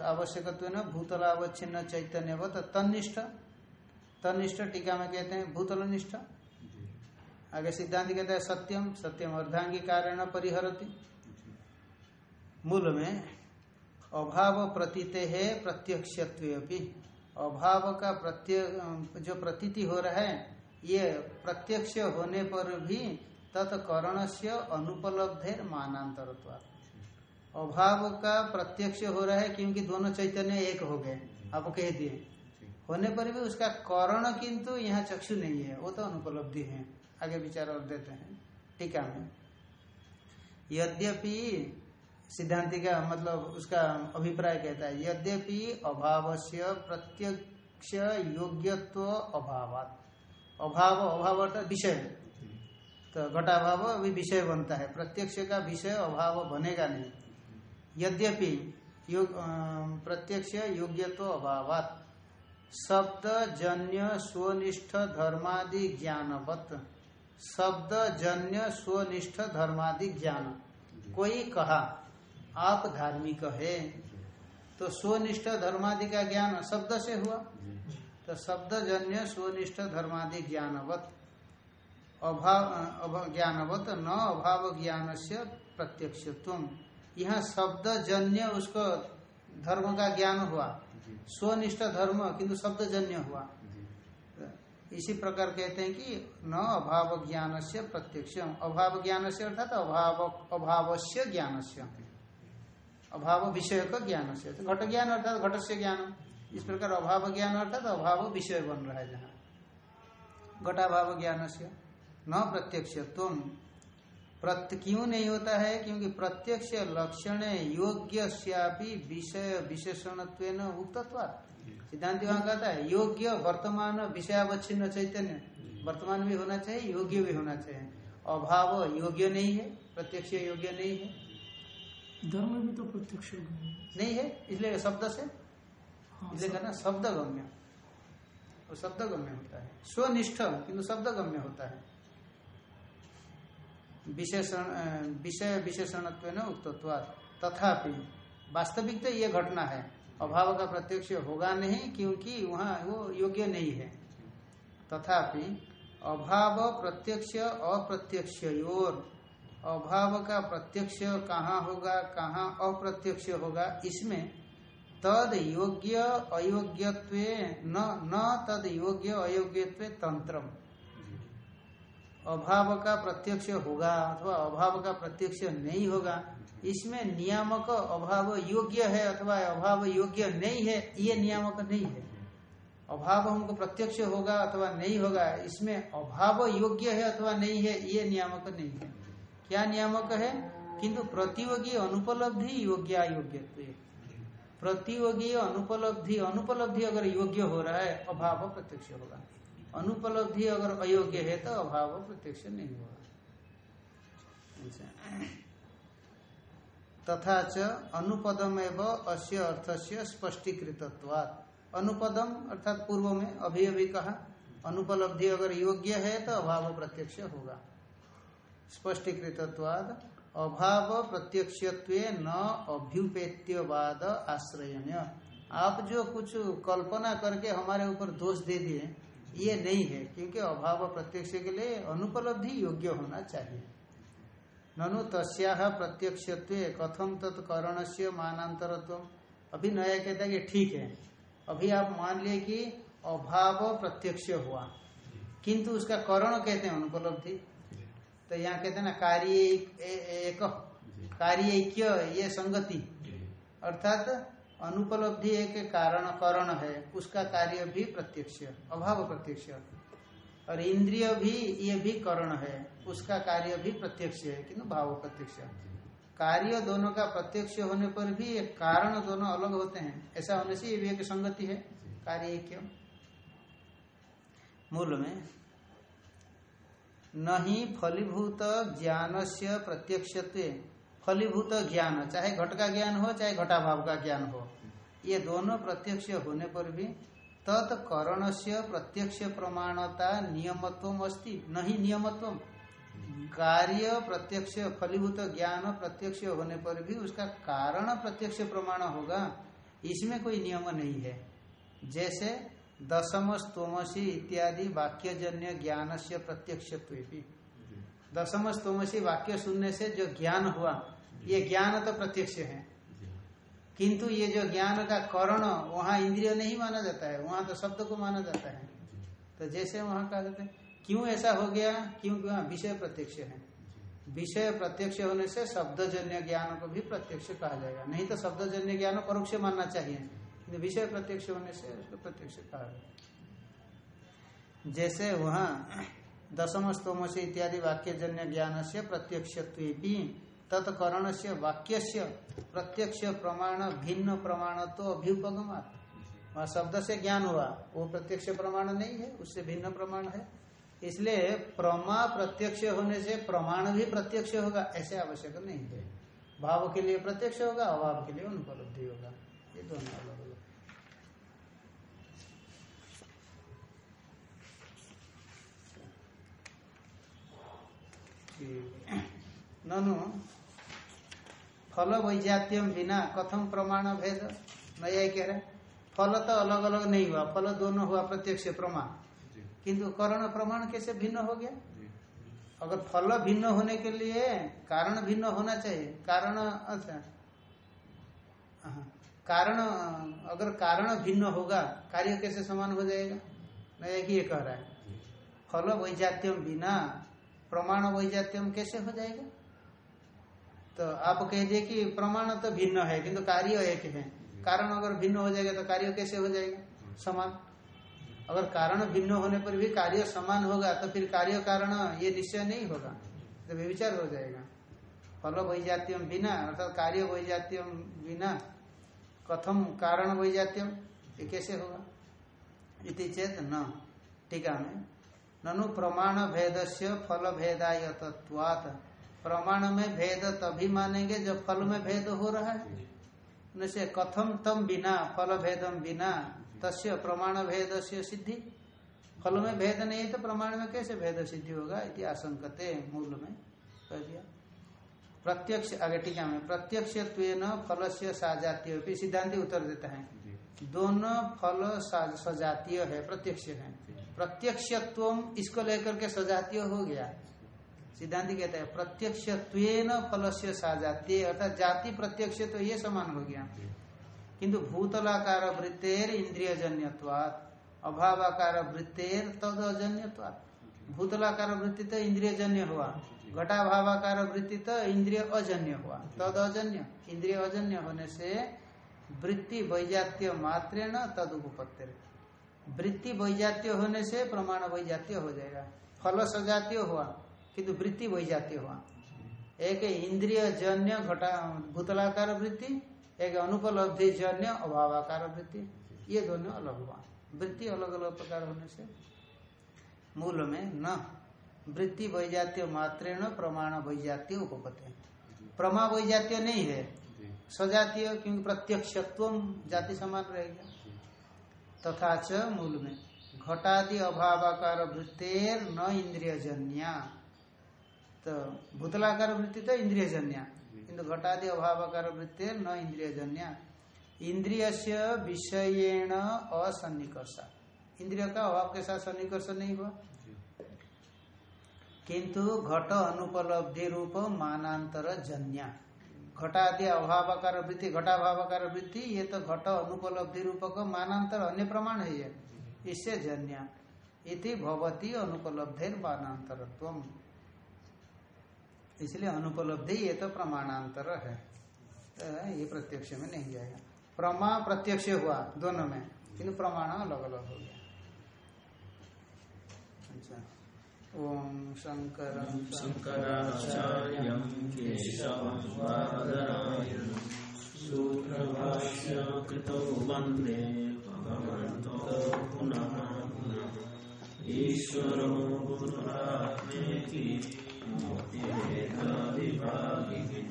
आवश्यक भूतलावच्छिन्न चैतन्य तनिष्ठ तनिष्ठ टीका में कहते हैं भूतलनिष्ठ। आगे सिद्धांत कहते हैं सत्यम। सत्यम अर्धांगी कारण परिहरती। मूल में अभाव प्रतीत है प्रत्यक्ष अभाव का प्रत्य जो प्रतीति हो रहा है, ये प्रत्यक्ष होने पर भी तत्करण से अनुपलब्धेर मानांतर अभाव का प्रत्यक्ष हो रहा है क्योंकि दोनों चैतन्य एक हो गए, आप कह दिए। होने पर भी उसका करण किंतु यहाँ चक्षु नहीं है, वो तो अनुपलब्धि है। आगे विचार और देते हैं। टीका में यद्यपि सिद्धांति का मतलब उसका अभिप्राय कहता है, यद्यपि अभाव से प्रत्यक्ष योग्यत्व अभाव अभाव अभाव अर्थात विषय। तो घटाभाव अभी विषय बनता है। प्रत्यक्ष का विषय अभाव बनेगा नहीं। यद्यपि योग प्रत्यक्ष योग्यत्व अभाव शब्द जन्य स्वनिष्ठ धर्मादि ज्ञानवत। शब्द जन्य स्वनिष्ठ धर्मादि ज्ञान। कोई कहा आप धार्मिक है। तो स्वनिष्ठ धर्मादि का ज्ञान शब्द से हुआ। तो शब्द जन्य स्वनिष्ठ धर्मादि ज्ञानवत अभाव ज्ञानवत न अभाव ज्ञान से प्रत्यक्षत्व। यहाँ शब्द जन्य उसको धर्म का ज्ञान हुआ। स्वनिष्ठ धर्म किंतु शब्द जन्य हुआ इसी प्रकार कहते हैं कि न अभाव ज्ञान से प्रत्यक्ष। अभाव ज्ञान से अर्थात अभाव अभाव से ज्ञान से अभाव विषय का ज्ञान से। तो घट ज्ञान अर्थात घट से ज्ञान। इस प्रकार अभाव ज्ञान अर्थात अभाव विषय बन रहा है जहाँ। घटाभाव ज्ञान से। न प्रत्यक्ष तुम प्रत्य क्यों नहीं होता है? क्योंकि प्रत्यक्ष लक्षण योग्य विषय विशेषण उक्तत्वात्। सिद्धांत वहाँ कहता है, योग्य वर्तमान विषयावच्छिन्न चैतन्य। वर्तमान भी होना चाहिए, योग्य भी होना चाहिए। अभाव योग्य नहीं है, प्रत्यक्ष योग्य नहीं है। धर्म भी तो प्रत्यक्ष नहीं है इसलिए शब्द से? हाँ, इसलिए कहना शब्द गम्य वो शब्द गम्य होता है। स्वनिष्ठ किंतु शब्द गम्य होता है। विशेषण विषय विशेषण उक्तत्वाद तथापि वास्तविक तो ये घटना है। अभाव का प्रत्यक्ष होगा नहीं क्योंकि वहाँ वो योग्य नहीं है। तथापि अभाव प्रत्यक्ष अप्रत्यक्ष अभाव का प्रत्यक्ष कहाँ होगा, कहाँ अप्रत्यक्ष होगा, इसमें तद योग्य अयोग्यत्व न न तद योग्य अयोग्यत्व तंत्रम। अभाव का प्रत्यक्ष होगा अथवा अभाव का प्रत्यक्ष नहीं होगा, इसमें नियामक अभाव योग्य है अथवा अभाव योग्य नहीं है, ये नियामक नहीं है। अभाव हमको प्रत्यक्ष होगा अथवा नहीं होगा, इसमें अभाव योग्य है अथवा नहीं है, ये नियामक नहीं है। क्या नियामक है? किंतु प्रतियोगी अनुपलब्धि योग्य अयोग्य प्रतियोगी अनुपलब्धि अनुपलब्धि अगर योग्य हो रहा है, अभाव प्रत्यक्ष होगा। अनुपलब्धि अगर अयोग्य है तो अभाव प्रत्यक्ष नहीं होगा। तथा च अनुपदम एवं अस्य अर्थ से स्पष्टीकृतत्वात्। अनुपदम अर्थात पूर्व में अभी अभी कहा, अनुपलब्धि अगर योग्य है तो अभाव प्रत्यक्ष होगा। स्पष्टीकृतत्वाद, अभाव प्रत्यक्ष न अभ्युपेत्यवाद आश्रय आप जो कुछ कल्पना करके हमारे ऊपर दोष दे दिए, ये नहीं है, क्योंकि अभाव प्रत्यक्ष के लिए अनुपलब्धि योग्य होना चाहिए। ननु तस्या प्रत्यक्ष कथम तत्कर्ण से मानांतरत्व अभी नया कहता है कि ठीक है। अभी आप मान लिए कि अभाव प्रत्यक्ष हुआ। किंतु उसका करण कहते हैं अनुपलब्धि। तो यहाँ कहते हैं ना कार्य एक। कार्य ये संगति। अर्थात अनुपलब्धि एक कारण करण है उसका कार्य भी प्रत्यक्ष अभाव प्रत्यक्ष। और इंद्रिय भी ये भी करण है उसका कार्य भी प्रत्यक्ष है किंतु भाव प्रत्यक्ष। कार्य दोनों का प्रत्यक्ष होने पर भी कारण दोनों अलग होते हैं। ऐसा होने से ये भी एक संगति है कार्य क्यों मूल में नहीं फलीभूत ज्ञान से प्रत्यक्ष फलीभूत ज्ञान, चाहे घट का ज्ञान हो, चाहे घटाभाव का ज्ञान हो। ये दोनों प्रत्यक्ष होने पर भी तत्कर्ण से प्रत्यक्ष प्रमाणता नियमत्व अस्ति। नहीं नियमत्व कार्य प्रत्यक्ष, फलीभूत ज्ञान प्रत्यक्ष होने पर भी उसका कारण प्रत्यक्ष प्रमाण होगा। इसमें कोई नियम नहीं है। जैसे दशम स्तोमसी इत्यादि वाक्यजन्य ज्ञान से प्रत्यक्ष दशम स्तोमसी वाक्य सुनने से जो ज्ञान हुआ, ये ज्ञान तो प्रत्यक्ष है। किंतु ये जो ज्ञान का करण वहाँ इंद्रिय नहीं माना जाता है, वहाँ तो शब्द को माना जाता है। तो जैसे वहाँ कहा जाता है, क्यों ऐसा हो गया? क्योंकि वहाँ विषय प्रत्यक्ष है? विषय प्रत्यक्ष होने से शब्दजन्य ज्ञान को भी प्रत्यक्ष कहा जाएगा। नहीं तो शब्दजन्य ज्ञान परोक्ष मानना चाहिए। विषय प्रत्यक्ष होने से उसको प्रत्यक्ष कहा जाएगा जैसे वहाँ दशम स्तोम से इत्यादि वाक्यजन्य ज्ञान से प्रत्यक्ष तत्कर्ण से वाक्य प्रत्यक्ष प्रमाण, भिन्न प्रमाण तो अभ्युपगमा वहाँ शब्द से ज्ञान हुआ, वो प्रत्यक्ष प्रमाण नहीं है, उससे भिन्न प्रमाण है। इसलिए प्रमा प्रत्यक्ष होने से प्रमाण भी प्रत्यक्ष होगा, ऐसे आवश्यक नहीं है। भाव के लिए प्रत्यक्ष होगा, अभाव के लिए अनुपलब्धि होगा। ये दोनों अलग अलग ननु फल वैजात्यम बिना कथम प्रमाण भेद नया कह रहे फल तो अलग अलग नहीं हुआ फल दोनों हुआ प्रत्यक्ष प्रमाण किंतु करण प्रमाण कैसे भिन्न हो गया अगर फल भिन्न होने के लिए कारण भिन्न होना चाहिए कारण अच्छा कारण अगर कारण भिन्न होगा कार्य कैसे समान हो जाएगा नया कि ये कह रहा है फल वैजात्यम बिना प्रमाण वैजात्यम कैसे हो जाएगा? तो आप कह दिए कि प्रमाण तो भिन्न है, किंतु कार्य एक है। कारण अगर भिन्न हो जाएगा तो कार्य कैसे हो जाएगा? समान। अगर कारण भिन्न होने पर भी कार्य समान होगा तो फिर कार्य कारण ये निश्चय नहीं होगा। तो विचार हो जाएगा। फल वैजात्यम बिना अर्थात कार्य वैजात्यम बिना कथम कारण वैजात्यम, ये कैसे होगा? इति चेत न, टीका में। ननु प्रमाण भेद से फल भेदाय तत्वात प्रमाण में भेद तभी मानेंगे जब फल में भेद हो रहा है। जैसे कथम तम बिना फल भेदम बिना तस्य प्रमाण भेद से सिद्धि। फल में भेद नहीं है तो प्रमाण में कैसे भेद सिद्धि होगा? इति आशंकते मूल में। कह दिया। प्रत्यक्ष आगे टीका में प्रत्यक्ष फल से साजातीय सिद्धांति उत्तर देता है। दोनों फल सजातीय है प्रत्यक्ष है। प्रत्यक्षत्व इसको लेकर के सजातीय हो गया। सिद्धांत कहते हैं प्रत्यक्ष फल से साजातीय, अर्थात जाति प्रत्यक्ष तो ये समान हो गया। किंतु भूतलाकार वृत्तेर इंद्रिय जन्यवाद अभावाकार वृत्तेर तद अजन्यवाद भूतलाकार वृत्ति तो इंद्रिय जन्य हुआ, घटाभावाकार वृत्ति तो इंद्रिय अजन्य हुआ तद अजन्य इंद्रिय अजन्य होने से वृत्ति वैजात्य मात्र न तद उपपत्ति वृत्ति वैजात्य होने से प्रमाण वैजात्य हो जाएगा। फल सजातीय हुआ किंतु वृत्ति वैजात्य हुआ। एक इंद्रिय जन्य घटा भूतलाकार वृत्ति एक अनुपलब्धि जन्य अभावाकार वृत्ति। ये दोनों अलग हुआ। वृत्ति अलग अलग प्रकार होने से। मूल में न वृत्ति वैजात्य मात्र प्रमाण वैजात्य उपपत्ति। प्रमा वैजात्य नहीं है। सजातीय क्योंकि प्रत्यक्षत्व जाति समान रहेगा। तथा च मूल में, घटादि अभावाकार वृत्तेर न इंद्रिय जन्या तो भूतलाकार वृत्ति तो इंद्रिय जन्या किन्तु घटादि अभावकार वृत्ति न इंद्रिय जन्या इंद्रिय से विषयेण असन्निकर्ष। इंद्रिय का अभाव के साथ सन्निकर्ष नहीं हुआ। किंतु घट अनुपलब्धि रूप मानांतर जन्य घटादि अभावाकार वृत्ति घटाभावाकार वृत्ति ये तो घट अनुपलब्धि रूप का मानांतर अन्य प्रमाण है ये। इससे जन्य। इति भवती अनुपलब्धि मानांतरत्व इसलिए अनुपलब्धि ये तो प्रमाणांतर है। तो ये प्रत्यक्ष में नहीं जाएगा। प्रमा प्रत्यक्ष हुआ दोनों में किन्तु प्रमाण अलग अलग हो गया। अच्छा। ओम शंकर शङ्कराचार्यं केशवं बादरायणं सूत्रभाष्य कृतौ वंदे भगवन्तो पुनः ईश्वरो गुरुरात्मेति मूर्तिभेदविभागिने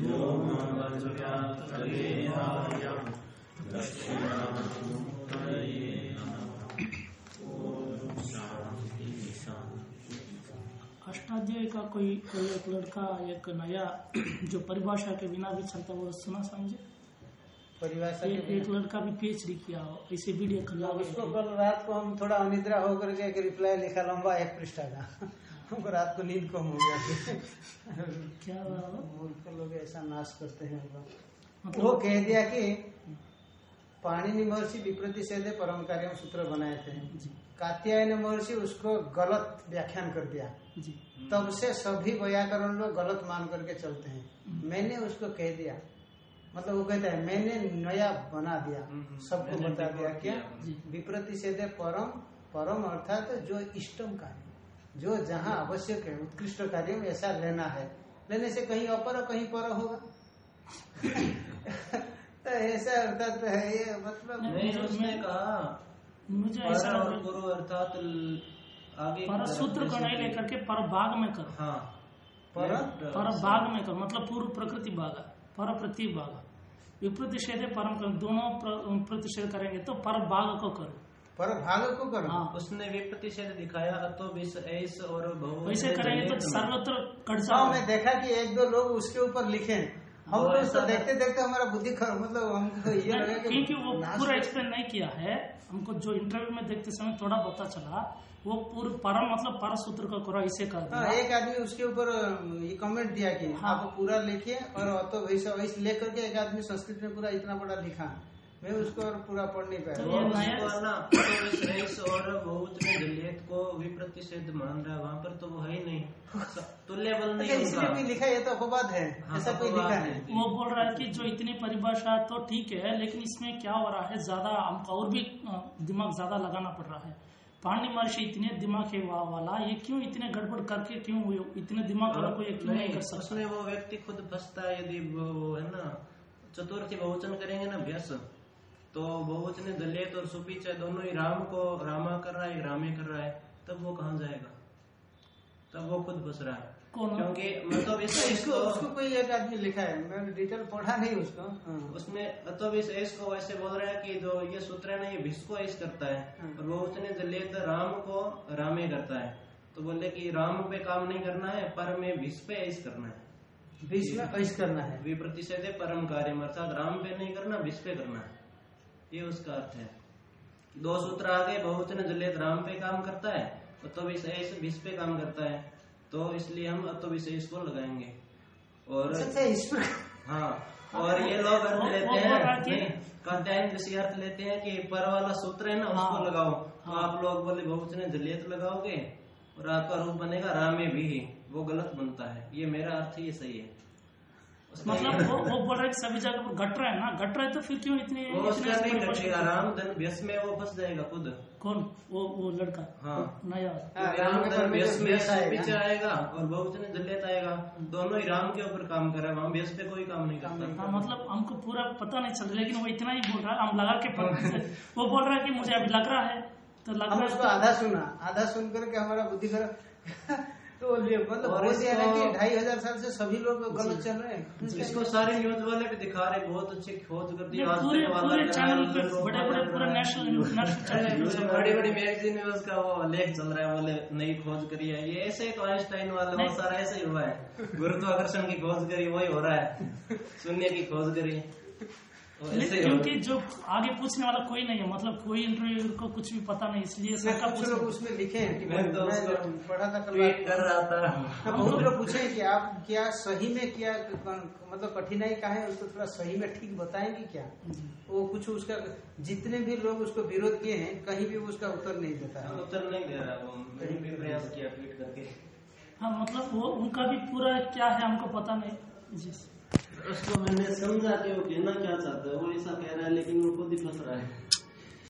व्योमवज्रव्याप्तगेहाय दक्षिणामूर्तये का कोई कोई एक लड़का एक नया जो परिभाषा के बिना भी चलता वो सुना समझे? परिभाषा एक, एक लड़का भी पीएचडी किया हो ऐसे वीडियो खला उसको कल रात को हम थोड़ा अनिद्रा होकर के एक रिप्लाई लिखा लंबा एक पृष्ठा का। हमको रात को नींद कम हो गया। क्या मूर्ख लोग ऐसा नाश करते हैं लोग वो मतलब कह दिया कि पाणिनि महर्षि विप्रति से परम कार्य सूत्र बनाए थे। कात्यायन महर्षि उसको गलत व्याख्यान कर दिया। जी। तब से सभी व्याकरण लोग गलत मान करके चलते हैं। मैंने उसको कह दिया। मतलब वो कहता है मैंने नया बना दिया सबको मैंने बता दिया क्या? विप्रति से दे परम परम अर्थात तो जो इष्टम कार्य जो जहाँ आवश्यक है उत्कृष्ट कार्य में ऐसा लेना है। लेने से कहीं अपर कहीं पर होगा। तो ऐसा अर्थात है ये मतलब नहीं उसने कहा मुझे ऐसा गुरु अर्थात पर सूत्र को नहीं लेकर के पर भाग में करो। हाँ पर पर भाग में करो मतलब पूर्व प्रकृति भाग पर प्रति भाग विप्रतिषेध परम करो दोनों प्र- प्रतिषेध करेंगे तो पर भाग को करो। पर भाग को करो? हाँ। उसने विप्रतिषेध दिखाया विष ऐस और वैसे करेंगे तो सर्वत्र कट हाँ जाओ मैं देखा कि एक दो लोग उसके ऊपर लिखे। हम वो तो उसको देखते देखते हमारा बुद्धि खराब मतलब हमको तो ये लगा क्योंकि वो पूरा एक्सप्लेन नहीं किया है। हमको जो इंटरव्यू में देखते समय थोड़ा पता चला वो पूर्व परम मतलब पर सूत्र का करो ऐसे कर हाँ, दिया एक आदमी उसके ऊपर ये कमेंट दिया कि हाँ। आप पूरा लिखिए और तो वैसा वैसे लेकर के एक आदमी संस्कृत में पूरा इतना बड़ा लिखा। मैं उसको और पूरा पढ़ नहीं पाया। तो विष ऐस और बहुत में को विप्रतिषेध मान रहा है वहाँ पर तो वो है ही नहीं। तुल्य बल नहीं अच्छा इसलिए भी लिखा ये तो अपवाद है। हाँ, ऐसा कोई लिखा है। है वो बोल रहा है कि जो इतनी परिभाषा तो ठीक है लेकिन इसमें क्या हो रहा है ज़्यादा हमको और भी दिमाग ज़्यादा लगाना पड़ रहा है। पाणी महर्षि इतने दिमाग है वाह वाला ये क्यों इतने गड़बड़ करके क्यों हुए? इतने दिमाग वाला को ये क्यों नहीं नहीं कर सकता। उसमें वो व्यक्ति खुद फंसता है यदि वो है ना चतुर्थी बहुवचन करेंगे ना व्यस तो बहुवचन दलित और सुपीचा दोनों ही राम को रामा कर रहा है रामे कर रहा है तब वो कहा जाएगा? तब वो खुद फंस रहा है। कौन? क्योंकि मतलब इसको इसको उसको कोई एक आदमी लिखा है मैंने डिटेल पढ़ा नहीं उसको। हाँ। उसमें अतो इस ऐस को वैसे बोल रहा है कि जो ये सूत्र है ना ये भिष ऐस करता है। हम्म। और वो उसने दलित राम को रामे करता है। तो बोले कि राम पे काम नहीं करना है पर में भिष पे ऐस करना है। बीच में ऐस करना है। विप्रतिषेध है परम कार्य अर्थात राम पे नहीं करना विष पे करना है। ये उसका अर्थ है। दो सूत्र आगे बहुवचन जलियत राम पे काम करता है तो विष पे काम करता है। तो इसलिए हम अतो विशेष को लगाएँगे। और अच्छा, अच्छा हाँ और ये लोग अर्थ लेते हैं कहते हैं है कात्यायन ऋषि अर्थ लेते हैं कि पर वाला सूत्र है ना उसको हाँ। लगाओ तो आप लोग बोले बहुचने जलियत लगाओगे और आपका रूप बनेगा रामे भी वो गलत बनता है। ये मेरा अर्थ ये सही है। मतलब वो वो बोल रहा है कि सभी जगह पर घट रहा है ना घट रहा है तो फिर क्यों इतनी इतने नहीं घटेगा राम धन व्यस में वो फंस जाएगा खुद। कौन? वो वो लड़का। हाँ। नया। हाँ, राम राम धन व्यस में आएगा। पीछे आएगा और जलियत आएगा। दोनों ही राम के ऊपर काम कर रहा है वहाँ व्यस पे कोई काम नहीं करता। हाँ मतलब हमको पूरा पता नहीं चल रहा लेकिन वो इतना ही बोल रहा है हम लगा के वो बोल रहा है की मुझे अभी लग रहा है तो लग रहा है आधा सुना आधा सुन करके हमारा बुद्धि खराब तो मतलब इसको- ढाई हज़ार साल से सभी लोग गलत चल रहे हैं। इसको सारे न्यूज़ वाले भी दिखा रहे बहुत अच्छी खोज कर दी पूरे पूरे चैनल पे बड़े बड़े पूरे नेशनल नेशनल बड़ी बड़ी मैगजीन में उसका वो लेख चल रहा है बोले नई खोज करी है। ये ऐसे तो आइंस्टाइन वाला बहुत सारा ऐसे ही हुआ है। गुरुत्वाकर्षण की खोज करी वही हो रहा है। शून्य की खोज करी। ही क्योंकि जो आगे पूछने वाला कोई नहीं है मतलब कोई इंटरव्यू को कुछ भी पता नहीं इसलिए सबका कुछ लोग उसमें लिखे हैं कि मैं तो पढ़ा था कल कर रहा था। हाँ, बहुत लोग पूछे कि आप क्या सही में क्या मतलब कठिनाई का है उसको थोड़ा सही में ठीक बताएँगे क्या? वो कुछ उसका जितने भी लोग उसको विरोध किए हैं कहीं भी उसका उत्तर नहीं देता है। उत्तर नहीं दे रहा वो मैंने भी प्रयास किया ट्वीट करके। हाँ मतलब वो उनका भी पूरा क्या है हमको पता नहीं। जी। उसको मैंने समझा कि वो कहना क्या चाहता है? वो ऐसा कह रहा है, लेकिन वो खुद ही फंस रहा है।